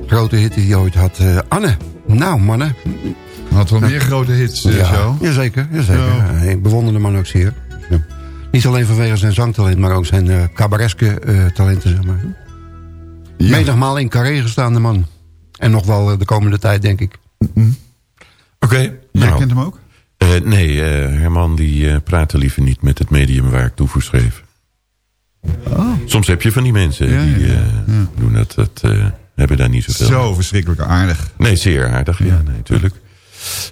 grote hit die hij ooit had. Anne, nou mannen. Had wel meer grote hits, ja, zo. Jazeker, jazeker. Ja. Ik bewonder de man ook zeer. Ja. Niet alleen vanwege zijn zangtalent, maar ook zijn uh, cabareske uh, talenten. Zeg maar. Ja. Menigmaal in carré gestaande man. En nog wel de komende tijd, denk ik. Mm Oké. Jij nou, kent hem ook? Uh, nee, Herman die praatte liever niet met het medium waar ik toe voor schreef. Oh. Soms heb je van die mensen Ja, die ja, ja. doen dat, dat hebben daar niet zoveel Zo verschrikkelijk aardig. Nee, zeer aardig, ja, nee, natuurlijk.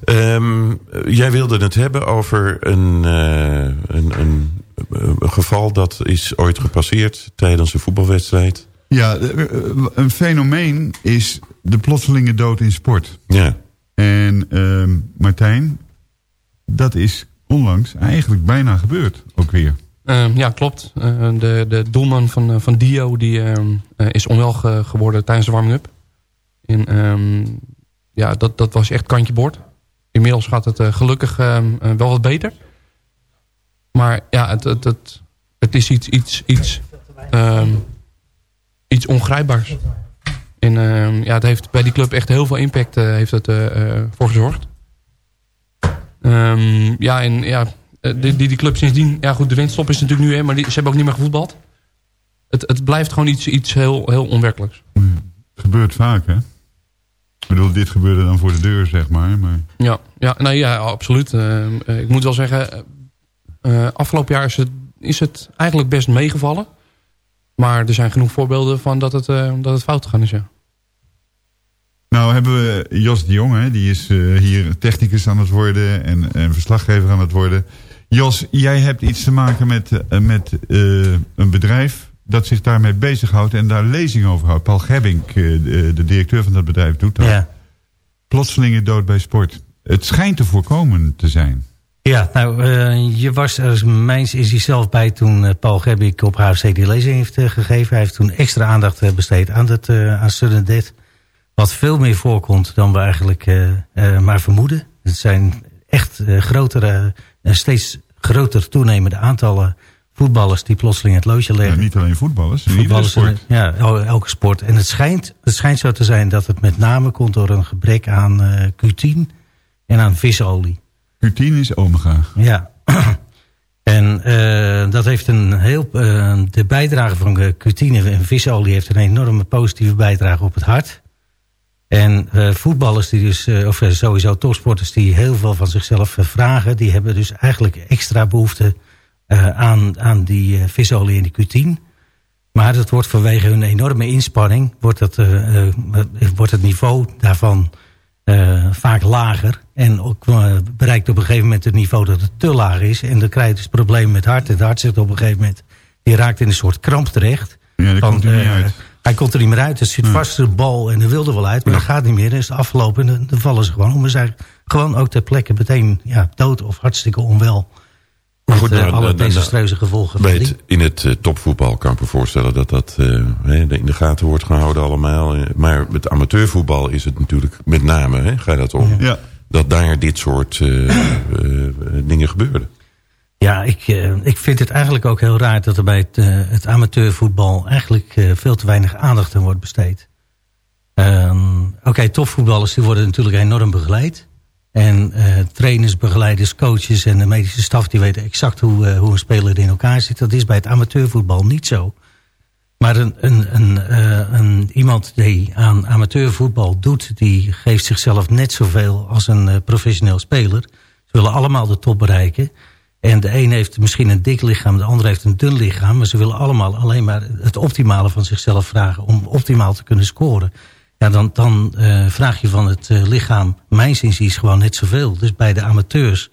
Um, jij wilde het hebben over een, uh, een, een, een, geval dat is ooit gepasseerd tijdens een voetbalwedstrijd. Ja, een fenomeen is de plotselinge dood in sport. Ja. En uh, Martijn, dat is onlangs eigenlijk bijna gebeurd, ook weer. Uh, ja, klopt. Uh, de, de doelman van, van Dio die, is onwel ge geworden tijdens de warming-up. En ja, dat, dat was echt kantje boord. Inmiddels gaat het uh, gelukkig wel wat beter. Maar ja, het, het, het, het is iets, iets, iets, iets ongrijpbaars. En ja, het heeft bij die club echt heel veel impact heeft het, voor gezorgd. Ja, en ja, die, die, die club sindsdien... Ja goed, de winststop is natuurlijk nu... Hè, maar die, ze hebben ook niet meer gevoetbald. Het, het blijft gewoon iets, iets heel, heel onwerkelijks. Het gebeurt vaak, hè? Ik bedoel, dit gebeurde dan voor de deur, zeg maar. maar... Ja, ja, nou ja, absoluut. Uh, ik moet wel zeggen, uh, afgelopen jaar is het, is het eigenlijk best meegevallen. Maar er zijn genoeg voorbeelden van dat het, uh, dat het fout gegaan is, ja. Nou hebben we Jos de Jong, hè, die is hier technicus aan het worden en, en verslaggever aan het worden. Jos, jij hebt iets te maken met, met een bedrijf dat zich daarmee bezighoudt en daar lezing over houdt. Paul Gebbink, de, de directeur van dat bedrijf, doet dat. Ja. Plotselinge dood bij sport. Het schijnt te voorkomen te zijn. Ja, nou, uh, je was er mijns is hij zelf bij toen uh, Paul Gebbink op HFC die lezing heeft uh, gegeven. Hij heeft toen extra aandacht besteed aan, het, aan sudden death. Wat veel meer voorkomt dan we eigenlijk maar vermoeden. Het zijn echt grotere, steeds groter toenemende aantallen voetballers die plotseling het loodje leggen. Ja, niet alleen voetballers, voetballers sport. Ja, elke sport. En het schijnt, het schijnt zo te zijn dat het met name komt door een gebrek aan uh, Q10 en aan visolie. Q10 is omega. Ja. <clears throat> en uh, dat heeft een heel, uh, de bijdrage van Q10 en visolie heeft een enorme positieve bijdrage op het hart. En voetballers die dus, of sowieso topsporters die heel veel van zichzelf vragen, die hebben dus eigenlijk extra behoefte aan, aan die visolie en die Q10. Maar dat wordt vanwege hun enorme inspanning... wordt het, uh, wordt het niveau daarvan vaak lager. En ook bereikt op een gegeven moment het niveau dat het te laag is. En dan krijg je dus problemen met hart. Het hart zit op een gegeven moment... die raakt in een soort kramp terecht. Ja, dat komt er niet uit. Hij komt er niet meer uit. Het zit vast in de bal en er wilde wel uit. Maar dat gaat niet meer. Dan is het afgelopen en dan, vallen ze gewoon om. En zijn gewoon ook ter plekke meteen ja, dood of hartstikke onwel. Maar Met goed, eh, nou, alle dan- dan- desastreuze gevolgen Bij het, in het eh, topvoetbal kan ik me voorstellen dat dat eh, in de gaten wordt gehouden allemaal. Eh, Maar met amateurvoetbal is het natuurlijk met name, hè, gaat dat om. Ja. Dat daar dit soort eh, eh, dingen gebeuren. Ja, ik, eh, ik vind het eigenlijk ook heel raar dat er bij het, eh, het amateurvoetbal eigenlijk eh, veel te weinig aandacht aan wordt besteed. Ehm, Oké, topvoetballers die worden natuurlijk enorm begeleid. En trainers, begeleiders, coaches en de medische staf die weten exact hoe, hoe een speler in elkaar zit. Dat is bij het amateurvoetbal niet zo. Maar een, een, een, een, iemand die aan amateurvoetbal doet, die geeft zichzelf net zoveel als een professioneel speler. Ze willen allemaal de top bereiken. En de een heeft misschien een dik lichaam, de ander heeft een dun lichaam. Maar ze willen allemaal alleen maar het optimale van zichzelf vragen om optimaal te kunnen scoren. Ja, dan, dan eh, vraag je van het eh, lichaam, mijns inziens, gewoon net zoveel. Dus bij de amateurs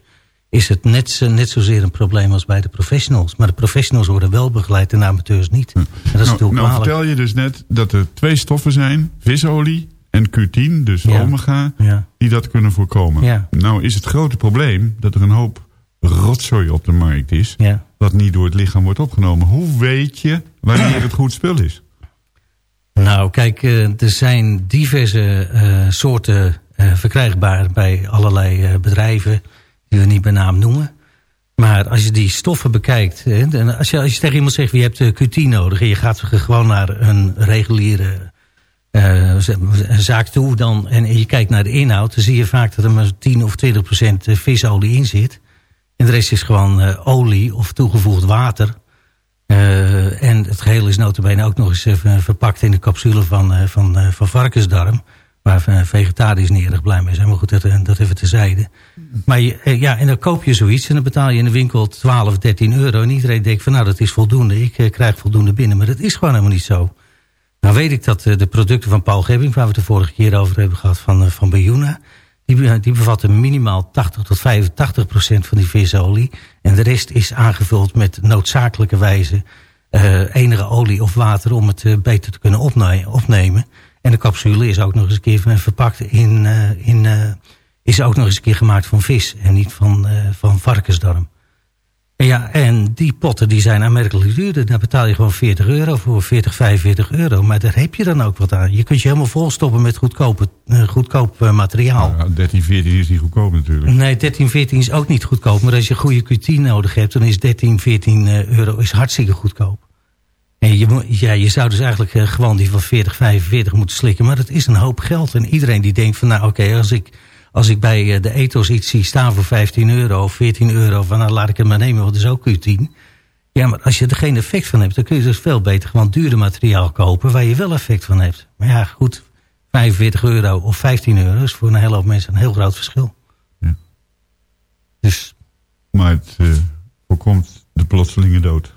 is het net, zo- net zozeer een probleem als bij de professionals. Maar de professionals worden wel begeleid en de amateurs niet. En dat is nou, nou vertel je dus net dat er twee stoffen zijn. Visolie en Q10, dus Ja. omega, Ja. die dat kunnen voorkomen. Ja. Nou is het grote probleem dat er een hoop rotzooi op de markt is... Ja. wat niet door het lichaam wordt opgenomen. Hoe weet je wanneer het goed spul is? Nou, kijk, eh, er zijn diverse eh, soorten eh, verkrijgbaar bij allerlei bedrijven die we niet bij naam noemen. Maar als je die stoffen bekijkt, hè, dan als, je, als je tegen iemand zegt, je hebt Q10 nodig en je gaat gewoon naar een reguliere zaak toe dan, en je kijkt naar de inhoud, dan zie je vaak dat er maar 10 of 20 procent visolie in zit. En de rest is gewoon uh, olie of toegevoegd water. Uh, en het geheel is notabene ook nog eens verpakt in de capsule van, uh, van, van varkensdarm. Waar vegetariërs niet erg blij mee zijn. Maar goed, dat, dat even terzijde. Maar ja, en dan koop je zoiets en dan betaal je in de winkel 12, 13 euro. En iedereen denkt van nou dat is voldoende. Ik krijg voldoende binnen. Maar dat is gewoon helemaal niet zo. Nou weet ik dat de producten van Paul Gebbing, waar we het de vorige keer over hebben gehad, van, van die, die bevatten minimaal 80 tot 85 procent van die visolie. En de rest is aangevuld met noodzakelijke wijze uh, enige olie of water om het uh, beter te kunnen opnemen. En de capsule is ook nog eens een keer verpakt in, uh, in is ook nog eens een keer gemaakt van vis en niet van, van varkensdarm. Ja, en die potten die zijn aanmerkelijk duurder. Daar betaal je gewoon 40 euro voor, 40, 45 euro. Maar daar heb je dan ook wat aan. Je kunt je helemaal volstoppen met goedkope, uh, goedkoop uh, materiaal. Ja, 13, 14 is niet goedkoop natuurlijk. Nee, 13, 14 is ook niet goedkoop. Maar als je goede Q10 nodig hebt, dan is 13, 14 uh, euro is hartstikke goedkoop. En je, ja, je zou dus eigenlijk gewoon die van 40, 45 moeten slikken. Maar dat is een hoop geld. En iedereen die denkt van, nou oké, okay, als ik als ik bij eh, de ethos iets zie staan voor 15 euro of 14 euro... van nou laat ik het maar nemen, want dat is ook Q10. Ja, maar als je er geen effect van hebt... dan kun je dus veel beter gewoon dure materiaal kopen... waar je wel effect van hebt. Maar ja, goed, 45 euro of 15 euro... is voor een hele hoop mensen een heel groot verschil. Ja. Dus... Maar het uh, voorkomt de plotselinge dood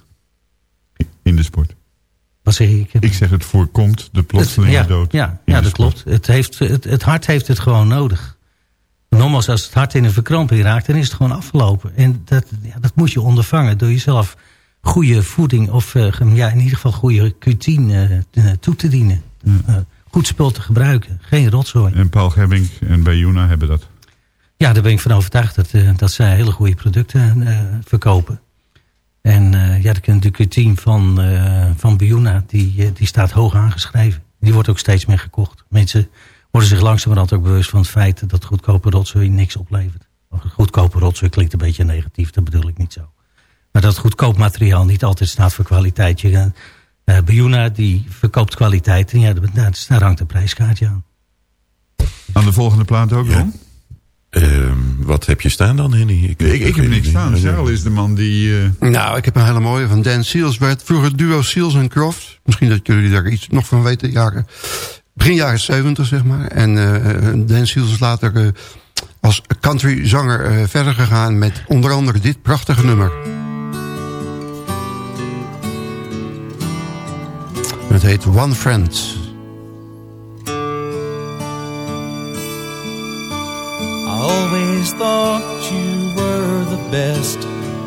in de sport. Wat zeg ik? Ik zeg het voorkomt de plotselinge ja, dood. Ja, ja dat klopt. Het, heeft, het, het hart heeft het gewoon nodig. Nogmaals, als het hart in een verkramping raakt, dan is het gewoon afgelopen. En dat, ja, dat moet je ondervangen door jezelf goede voeding of uh, ja, in ieder geval goede Q10 uh, toe te dienen. Ja. Uh, goed spul te gebruiken, geen rotzooi. En Paul Gebbing en Bayuna hebben dat? Ja, daar ben ik van overtuigd dat, dat zij hele goede producten verkopen. En ja, de, Q10 van, van Bayuna, die, die staat hoog aangeschreven. Die wordt ook steeds meer gekocht. Mensen worden zich langzamerhand ook bewust van het feit dat goedkope rotzooi niks oplevert. Goedkope rotzooi klinkt een beetje negatief, dat bedoel ik niet zo. Maar dat goedkoop materiaal niet altijd staat voor kwaliteit. Je, uh, die verkoopt kwaliteit en ja, daar hangt de prijskaartje aan. Aan de volgende plaat ook, ja. Uh, wat heb je staan dan, Henny? Ik, ik, ik heb niks staan. Charles is de man die... Uh... Nou, ik heb een hele mooie van Dan Seals. Bij het vroeger duo Seals en Croft. Misschien dat jullie daar iets nog van weten. Jaren begin jaren 70, zeg maar. En uh, Dan Seals is later uh, als countryzanger uh, verder gegaan... met onder andere dit prachtige nummer. Het heet One Friend. I always thought you were the best.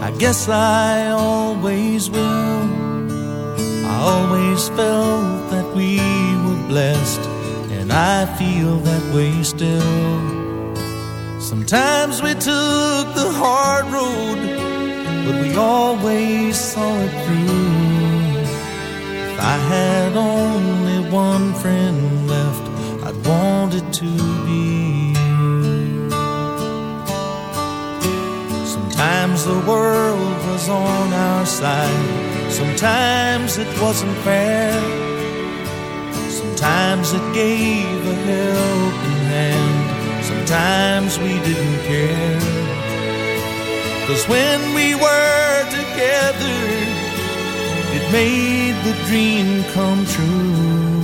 I guess I always will. I always felt that we were blessed, and I feel that way still. Sometimes we took the hard road, but we always saw it through. If I had only one friend left, I'd want it to be. Sometimes the world was on our side. Sometimes it wasn't fair. Sometimes it gave a helping hand. Sometimes we didn't care. Cause when we were together, it made the dream come true.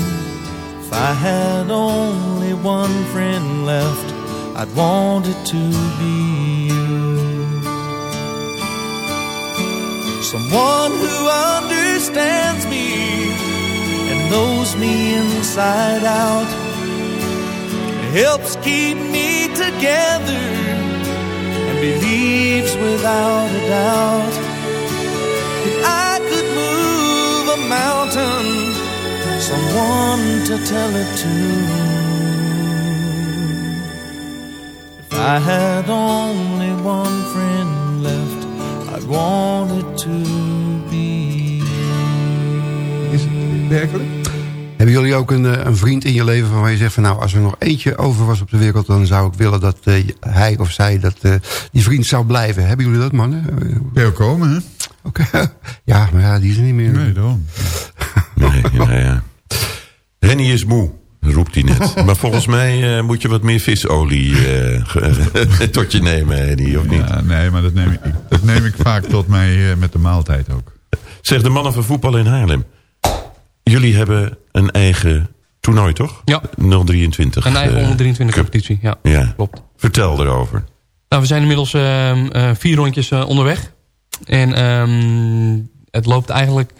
If I had only one friend left, I'd want it to be you. Someone who understands me knows me inside out. Helps keep me together and believes without a doubt that I could move a mountain. Someone to tell it to. If I had only one friend left. I'd want it to be. Is het werkelijk? Hebben jullie ook een, een vriend in je leven waarvan je zegt van nou als er nog eentje over was op de wereld dan zou ik willen dat uh, hij of zij dat uh, die vriend zou blijven. Hebben jullie dat mannen? Wil komen hè? Oké. Okay. <laughs> Ja, maar ja, die is er niet meer. Nee, dan. nee, nee, ja. Henny is moe. roept hij net. maar volgens mij eh, moet je wat meer visolie eh, <laughs> tot je nemen, Henny, of niet? Ja, nee, maar dat neem ik, dat neem ik vaak tot mij eh, met de maaltijd ook. Zeg, de mannen van voetbal in Haarlem. Jullie hebben een eigen toernooi, toch? Ja. 023. Een eigen eh, onder 23 Cup. competitie, ja. Ja. Klopt. Vertel erover. Nou, we zijn inmiddels ehm, eh, vier rondjes eh, onderweg. En ehm, het loopt eigenlijk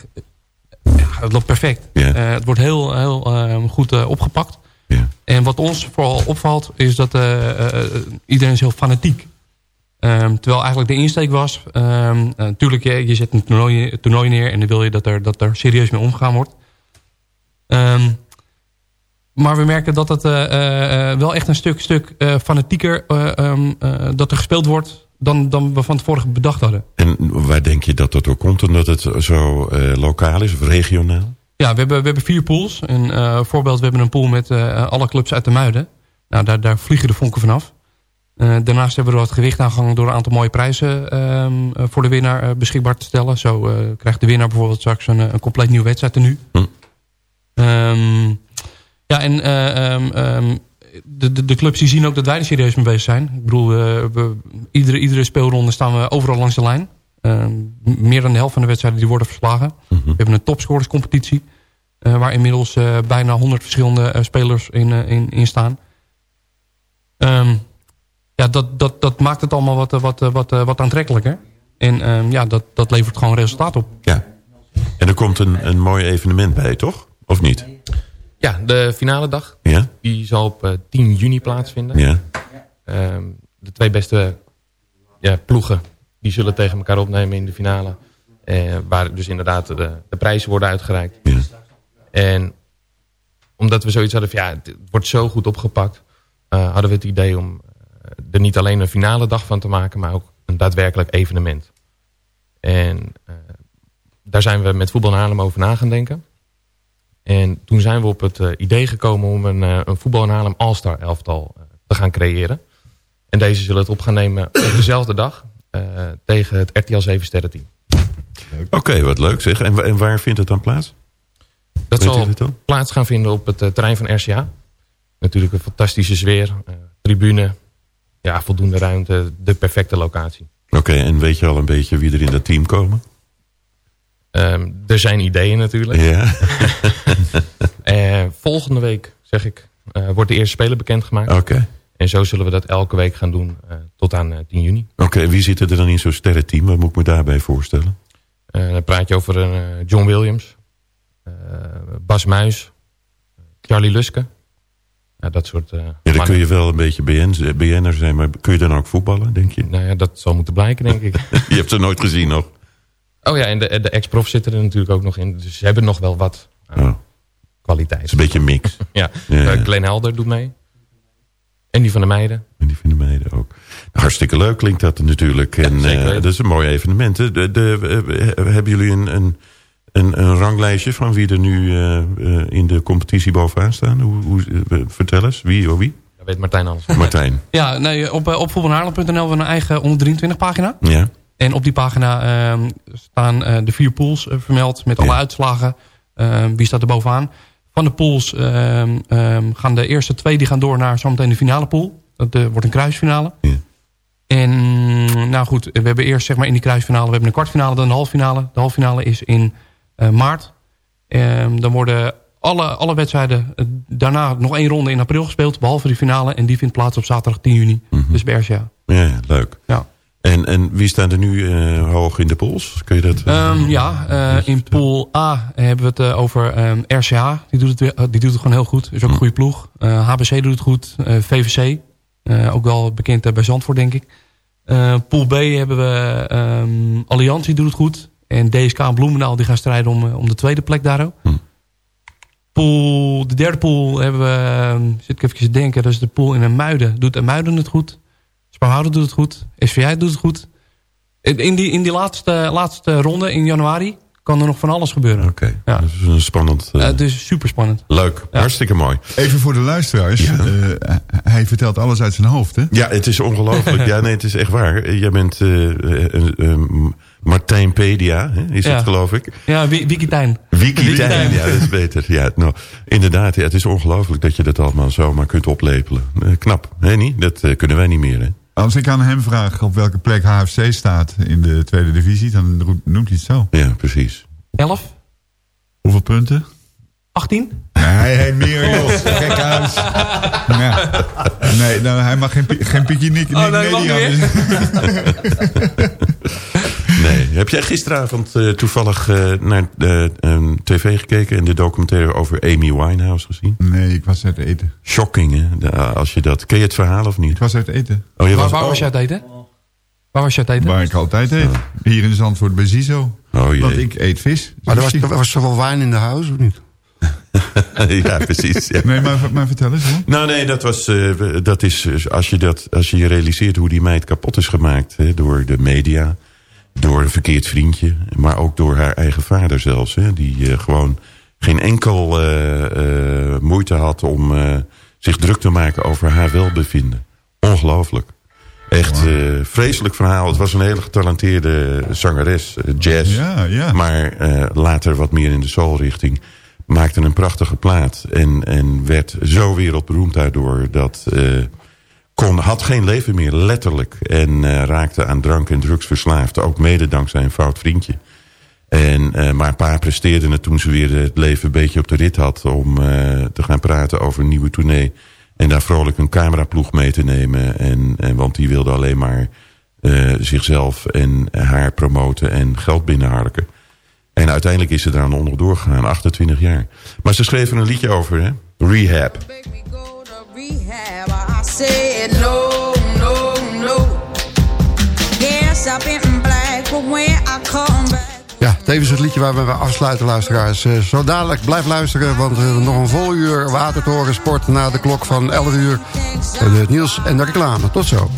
ja, het loopt perfect. Eh, het wordt heel, heel ehm, goed eh, opgepakt. Ja. En wat ons vooral opvalt is dat eh, eh, iedereen is heel fanatiek. Ehm, terwijl eigenlijk de insteek was... eh, natuurlijk, je, je zet een toernooi, toernooi neer... en dan wil je dat er, dat er serieus mee omgegaan wordt. Ehm, maar we merken dat het eh, eh, eh, wel echt een stuk, stuk fanatieker... eh, dat er gespeeld wordt dan, dan we van tevoren bedacht hadden. En waar denk je dat dat door komt? Omdat het zo lokaal is of regionaal? Ja, we hebben, we hebben vier pools. Een voorbeeld, we hebben een pool met alle clubs uit de Muiden. Nou, daar, daar vliegen de vonken vanaf. Daarnaast hebben we wat gewicht aangehangen door een aantal mooie prijzen ehm, eh, voor de winnaar beschikbaar te stellen. Zo krijgt de winnaar bijvoorbeeld straks een, een compleet nieuwe wedstrijd nu. Hm. Ja, en eh, ehm, ehm, de, de, de clubs die zien ook dat wij er serieus mee bezig zijn. Ik bedoel, we, iedere, iedere speelronde staan we overal langs de lijn. Meer dan de helft van de wedstrijden die worden verslagen. We hebben een topscorerscompetitie. eh, waar inmiddels eh, bijna 100 verschillende spelers in, in, in staan. Ehm, ja, dat, dat, dat maakt het allemaal wat, wat, wat, wat aantrekkelijker. En ja, dat, dat levert gewoon resultaat op. Ja. En er komt een, een mooi evenement bij, toch? Of niet? Ja, de finale dag. Ja? Die zal op eh, 10 juni plaatsvinden. Ja. Ehm, de twee beste ja, ploegen die zullen tegen elkaar opnemen in de finale. Eh, waar dus inderdaad de, de prijzen worden uitgereikt. Ja. En omdat we zoiets hadden van ja, het wordt zo goed opgepakt. eh, hadden we het idee om eh, er niet alleen een finale dag van te maken. Maar ook een daadwerkelijk evenement. En eh, daar zijn we met Voetbal in Haarlem over na gaan denken. En toen zijn we op het eh, idee gekomen om een, eh, een Voetbal in Haarlem All-Star elftal eh, te gaan creëren. En deze zullen het op gaan nemen op dezelfde dag tegen het RTL 7 sterren team. Oké, wat leuk zeg. En, wa- en waar vindt het dan plaats? Dat Weet zal plaats gaan vinden op het terrein van RCA. Natuurlijk een fantastische sfeer, tribune, ja, voldoende ruimte, de perfecte locatie. Oké, en weet je al een beetje wie er in dat team komen? Ehm, er zijn ideeën natuurlijk. Ja. <laughs> Eh, volgende week, zeg ik, eh, wordt de eerste speler bekendgemaakt. Oké. En zo zullen we dat elke week gaan doen eh, tot aan eh, 10 juni. Oké, wie zit er dan in zo'n sterrenteam? Wat moet ik me daarbij voorstellen? Dan praat je over John Williams, Bas Muis, Charlie Luske. Ja, dat soort Ja, dan mannen. kun je wel een beetje BN, BN'er zijn, maar kun je dan ook voetballen, denk je? Nou ja, dat zal moeten blijken, denk ik. <laughs> Je hebt ze nooit gezien nog. Oh ja, en de, de ex-prof zitten er natuurlijk ook nog in. Dus ze hebben nog wel wat aan Oh, kwaliteit. het is een beetje een mix. <laughs> Ja, Ja. Eh, Glenn Helder doet mee. En die van de meiden. En die vinden meiden ook. Hartstikke leuk klinkt dat natuurlijk. En zeker eh, dat is een mooi evenement. hè. De, de, eh, hebben jullie een, een, een, een ranglijstje van wie er nu eh, eh, in de competitie bovenaan staan? Hoe, hoe, eh, vertel eens, wie of wie? Daar weet Martijn alles. Martijn. Ja, nee, op, eh, op voetbalhaarlem.nl hebben we een eigen onder 23 pagina. Ja. En op die pagina ehm, staan eh, de vier pools eh, vermeld met alle Ja. uitslagen. Ehm, wie staat er bovenaan? Van de pools ehm, gaan de eerste twee die gaan door naar zometeen de finale pool. Dat eh, wordt een kruisfinale. Ja. En nou goed, we hebben eerst zeg maar in die kruisfinale, we hebben een kwartfinale, dan een halffinale. De halffinale is in maart. Dan worden alle, alle wedstrijden daarna nog één ronde in april gespeeld, behalve die finale. En die vindt plaats op zaterdag 10 juni, dus bij RCA. Ja, leuk. Ja. En, en wie staan er nu eh, hoog in de pols? Kun je dat... eh, Ehm, ja, eh, in pool A hebben we het over RCA. Die doet, het, die doet het gewoon heel goed. Is ook een goede ploeg. HBC doet het goed. VVC. ook wel bekend bij Zandvoort, denk ik. Pool B hebben we ehm Alliantie doet het goed. En DSK en Bloemendaal die gaan strijden om, om de tweede plek daar ook. Hm. Pool, de derde pool hebben we, zit ik even te denken, dat is de pool in Muiden. Doet Muiden het goed? Spouwhouden doet het goed. SVI doet het goed. In die, in die laatste, laatste ronde in januari kan er nog van alles gebeuren. Oké, Ja. dat is een spannend... eh, Eh, het is super spannend. leuk, hartstikke mooi. Even voor de luisteraars. Ja. eh, hij vertelt alles uit zijn hoofd, hè? Ja, het is ongelooflijk. <laughs> ja, nee, het is echt waar. Jij bent eh, eh, eh, eh, Martijn Pedia, hè, is Ja. het geloof ik. Ja, Wi- Wiki Tijn. Wi- Wikitijn, ja, dat is beter. Ja, nou, inderdaad, ja, het is ongelooflijk dat je dat allemaal zomaar kunt oplepelen. Eh, knap, hè niet? Dat eh, kunnen wij niet meer, hè? Als ik aan hem vraag op welke plek HFC staat in de tweede divisie, dan noemt hij het zo. Ja, precies. 11? Hoeveel punten? 18? Nee, hey, meer joh. Gek huis. Ja. Nee, nou, hij mag geen, geen piquinique. Oh, nee, mag <laughs> Nee. Heb jij gisteravond eh, toevallig eh, naar de ehm, tv gekeken... en de documentaire over Amy Winehouse gezien? Nee, ik was uit eten. Shocking, hè? De- als je dat... Ken je het verhaal of niet? Ik was uit eten. Oh, je Waar, was, waar oh. was je uit eten? Waar was je uit eten? Waar ik altijd eet. Hier in Zandvoort bij Zizo. Oh, jee. Want ik eet vis. Maar er was, er was er wel wijn in de huis, of niet? <laughs> ja, precies. Ja. Nee, maar, maar vertel eens hoor. Nou nee, dat, was, eh, dat is, eh, als je, dat, als je je realiseert hoe die meid kapot is gemaakt... Hè, door de media, door een verkeerd vriendje... maar ook door haar eigen vader zelfs... Hè, die eh, gewoon geen enkel eh, eh, moeite had om zich druk te maken over haar welbevinden. Ongelooflijk. Echt eh, vreselijk verhaal. Het was een hele getalenteerde zangeres, jazz. Ja, ja. Maar later wat meer in de soulrichting. Maakte een prachtige plaat. En, en werd zo wereldberoemd daardoor. Dat kon, had geen leven meer, letterlijk. En eh, raakte aan drank en drugs verslaafd. Ook mede dankzij een fout vriendje. En, eh, maar pa presteerde het toen ze weer het leven een beetje op de rit had... om eh, te gaan praten over een nieuwe tournee. En daar vrolijk een cameraploeg mee te nemen. En, en, want die wilde alleen maar zichzelf en haar promoten en geld binnenharken. En uiteindelijk is ze daar onderdoor gegaan, 28 jaar. Maar ze schreef een liedje over, hè? Rehab. Rehab. I said no, no, no. Yes, I've been black, but when I come back. Ja, tevens het liedje waar we bij afsluiten, luisteraars. Eh, zo dadelijk, blijf luisteren, want we hebben nog een vol uur watertoren sport... na de klok van 11 uur. En het nieuws en de reclame. Tot zo.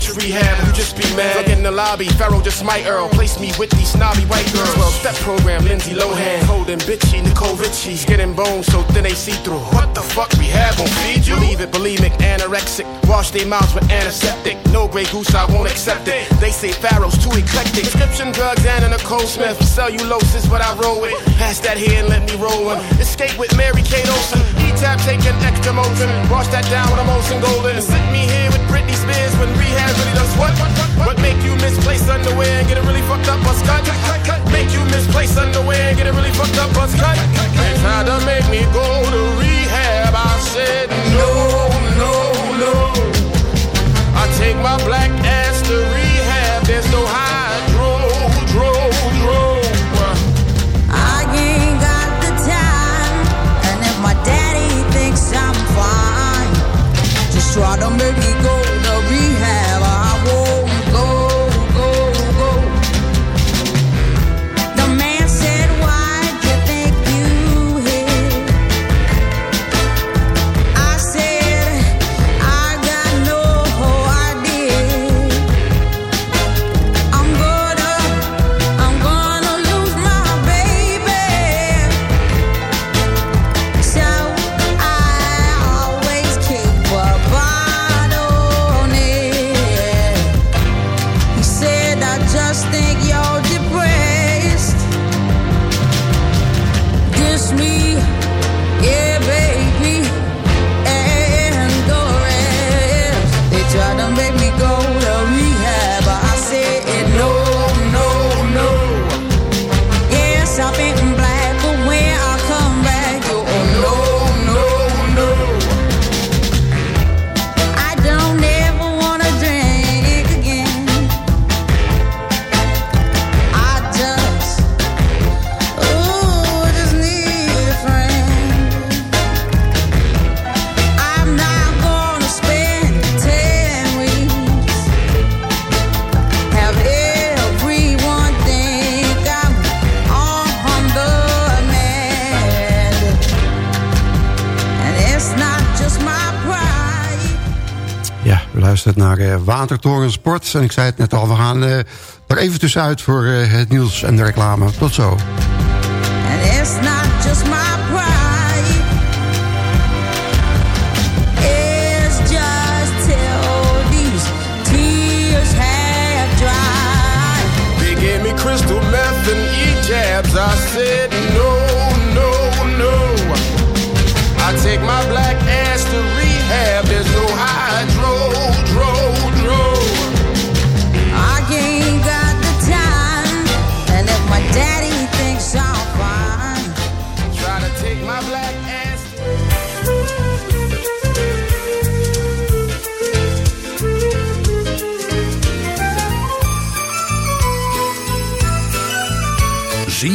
To rehab. You just be mad. Look in the lobby. Pharaoh just might Earl. Place me with these snobby white girls. 12 step program. Lindsay Lohan. Cold bitchy. Nicole Richie. Skin bones so thin they see through. What the fuck? Rehab won't feed you? Believe it, bulimic, anorexic. Wash their mouths with antiseptic. No Grey Goose, I won't accept it. They say Pharaoh's too eclectic. Prescription drugs and a Nicole Smith. Cellulose is what I roll with. Pass that here and let me roll one. Escape with Mary Kate Olsen. E-tap taking extra motion. Wash that down with a Molson Golden. Sit me here with Britney Spears when rehab really does what? What make you misplace underwear and get a really fucked up buzz cut? Make you misplace underwear and get a really fucked up buzz cut? They tried to make me go to rehab. I said no, no, no. I take my black ass to rehab. There's no hydro, dro, dro. I ain't got the time. And if my daddy thinks I'm fine, just try to make me En ik zei het net al, we gaan eh, er even tussenuit voor eh, het nieuws en de reclame. Tot zo.